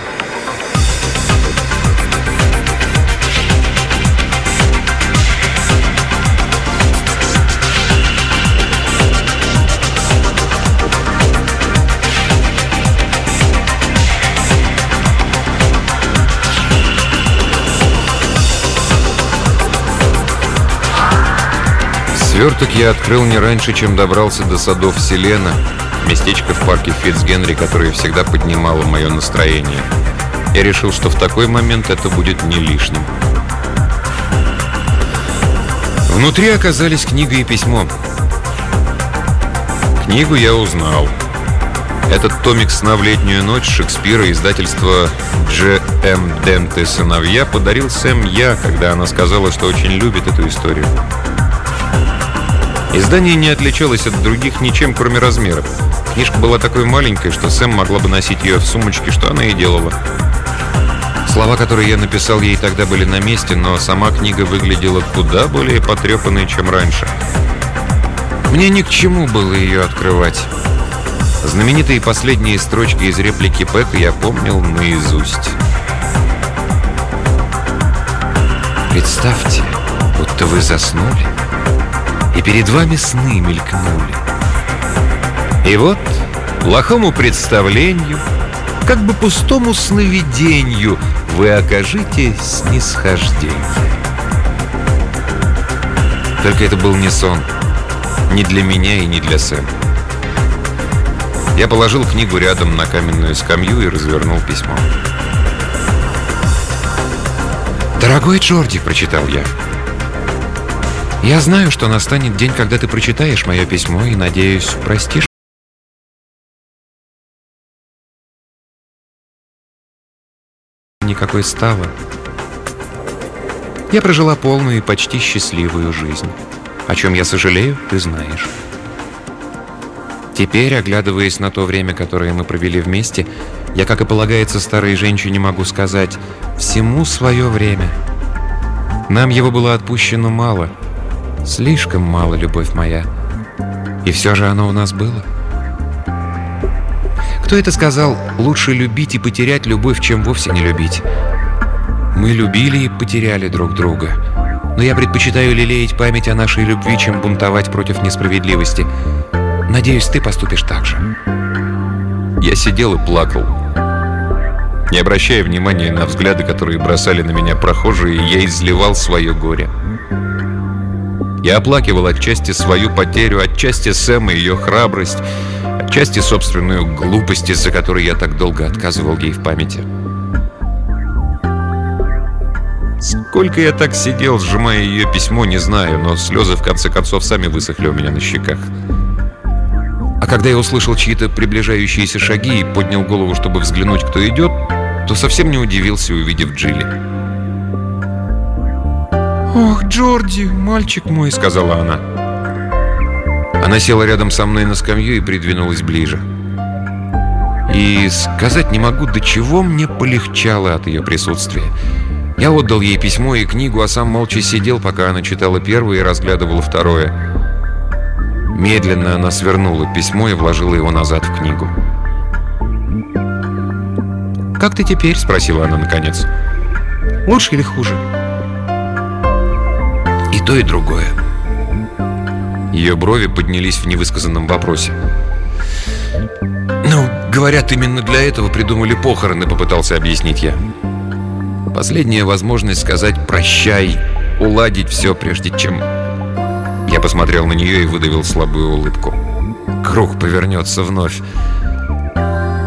Сверток я открыл не раньше, чем добрался до садов Селена, местечко в парке Фитцгенри, которое всегда поднимало мое настроение. Я решил, что в такой момент это будет не лишним. Внутри оказались книга и письмо. Книгу я узнал. Этот томик «Сна в летнюю ночь» Шекспира издательства Дж. М. Дент и сыновья подарил Сэм я, когда она сказала, что очень любит эту историю. Издание не отличалось от других ничем, кроме размеров. Книжка была такой маленькой, что Сэм могла бы носить ее в сумочке, что она и делала. Слова, которые я написал ей тогда, были на месте, но сама книга выглядела куда более потрепанной, чем раньше. Мне ни к чему было ее открывать. Знаменитые последние строчки из реплики Пэка я помнил наизусть. Представьте, будто вы заснули и перед вами сны мелькнули. И вот, плохому представлению, как бы пустому сновидению, вы окажите снисхождение. Только это был не сон. Не для меня и не для Сэма. Я положил книгу рядом на каменную скамью и развернул письмо. «Дорогой Джорди», — прочитал я, — я знаю, что настанет день, когда ты прочитаешь мое письмо и, надеюсь, простишь. Никакой стало. Я прожила полную и почти счастливую жизнь. О чем я сожалею, ты знаешь. Теперь, оглядываясь на то время, которое мы провели вместе, я, как и полагается старой женщине, могу сказать, всему свое время. Нам его было отпущено мало — Слишком мало, любовь моя. И все же оно у нас было. Кто это сказал, лучше любить и потерять любовь, чем вовсе не любить? Мы любили и потеряли друг друга. Но я предпочитаю лелеять память о нашей любви, чем бунтовать против несправедливости. Надеюсь, ты поступишь так же. Я сидел и плакал. Не обращая внимания на взгляды, которые бросали на меня прохожие, я изливал свое горе. Я оплакивал отчасти свою потерю, отчасти Сэма и ее храбрость, отчасти собственную глупость, из-за которой я так долго отказывал ей в памяти. Сколько я так сидел, сжимая ее письмо, не знаю, но слезы в конце концов сами высохли у меня на щеках. А когда я услышал чьи-то приближающиеся шаги и поднял голову, чтобы взглянуть, кто идет, то совсем не удивился, увидев Джилли. «Ох, Джорди, мальчик мой», — сказала она. Она села рядом со мной на скамью и придвинулась ближе. И сказать не могу, до чего мне полегчало от ее присутствия. Я отдал ей письмо и книгу, а сам молча сидел, пока она читала первое и разглядывала второе. Медленно она свернула письмо и вложила его назад в книгу. «Как ты теперь?» — спросила она наконец. «Лучше или хуже?» «И то, и другое». Ее брови поднялись в невысказанном вопросе. «Ну, говорят, именно для этого придумали похороны», — попытался объяснить я. Последняя возможность сказать «прощай», уладить все, прежде чем... Я посмотрел на нее и выдавил слабую улыбку. Круг повернется вновь.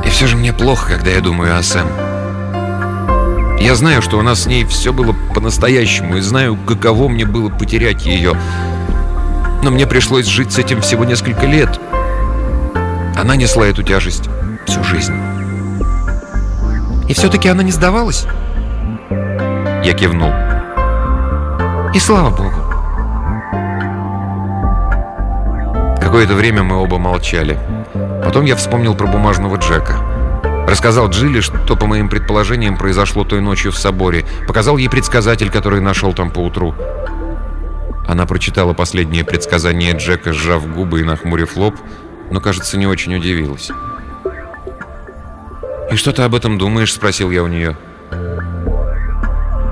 И все же мне плохо, когда я думаю о Сэм. Я знаю, что у нас с ней все было по-настоящему, и знаю, каково мне было потерять ее. Но мне пришлось жить с этим всего несколько лет. Она несла эту тяжесть всю жизнь. И все-таки она не сдавалась? Я кивнул. И слава богу. Какое-то время мы оба молчали. Потом я вспомнил про бумажного Джека. Рассказал Джилли, что, по моим предположениям, произошло той ночью в соборе. Показал ей предсказатель, который нашел там поутру. Она прочитала последнее предсказание Джека, сжав губы и нахмурив лоб, но, кажется, не очень удивилась. «И что ты об этом думаешь?» – спросил я у нее.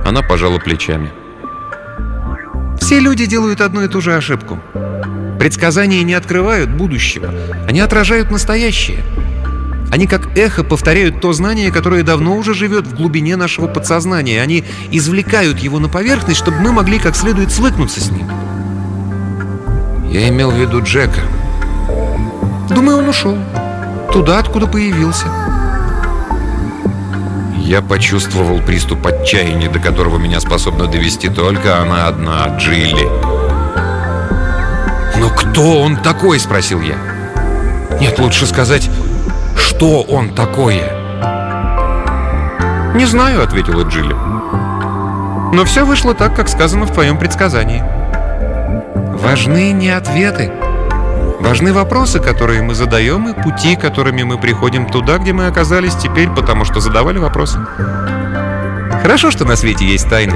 Она пожала плечами. «Все люди делают одну и ту же ошибку. Предсказания не открывают будущего, они отражают настоящее». Они как эхо повторяют то знание, которое давно уже живет в глубине нашего подсознания. Они извлекают его на поверхность, чтобы мы могли как следует свыкнуться с ним. Я имел в виду Джека. Думаю, он ушел. Туда, откуда появился. Я почувствовал приступ отчаяния, до которого меня способна довести только она одна, Джилли. «Но кто он такой?» – спросил я. «Нет, лучше сказать, что он такое?» «Не знаю», — ответила Джилли. «Но все вышло так, как сказано в твоем предсказании. Важны не ответы. Важны вопросы, которые мы задаем, и пути, которыми мы приходим туда, где мы оказались теперь, потому что задавали вопросы. Хорошо, что на свете есть тайны.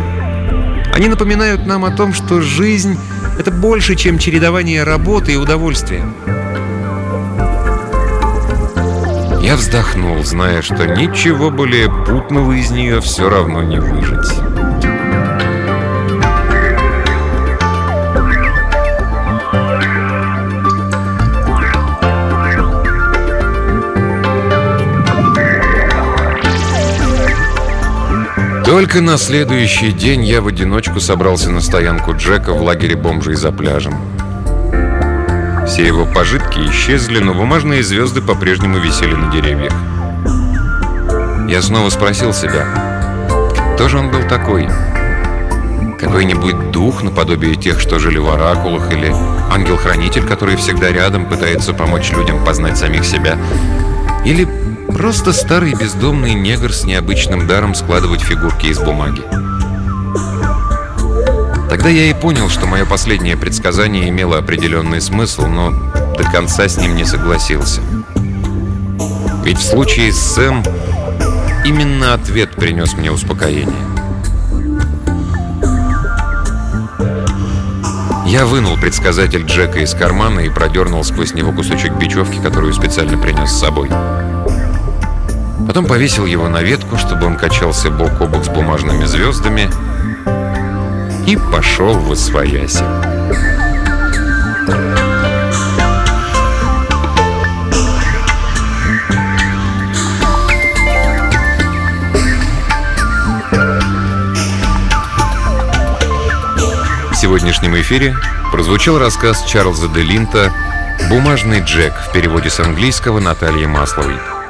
Они напоминают нам о том, что жизнь — это больше, чем чередование работы и удовольствия. Я вздохнул, зная, что ничего более путного из нее все равно не выжить. Только на следующий день я в одиночку собрался на стоянку Джека в лагере бомжей за пляжем. Все его пожитки исчезли, но бумажные звезды по-прежнему висели на деревьях. Я снова спросил себя, кто же он был такой? Какой-нибудь дух наподобие тех, что жили в оракулах, или ангел-хранитель, который всегда рядом пытается помочь людям познать самих себя? Или просто старый бездомный негр с необычным даром складывать фигурки из бумаги? Тогда я и понял, что мое последнее предсказание имело определенный смысл, но до конца с ним не согласился. Ведь в случае с Сэм именно ответ принес мне успокоение. Я вынул предсказатель Джека из кармана и продернул сквозь него кусочек бечевки, которую специально принес с собой. Потом повесил его на ветку, чтобы он качался бок о бок с бумажными звездами, и пошел в освояси. В сегодняшнем эфире прозвучал рассказ Чарльза де Линта «Бумажный Джек» в переводе с английского Натальи Масловой.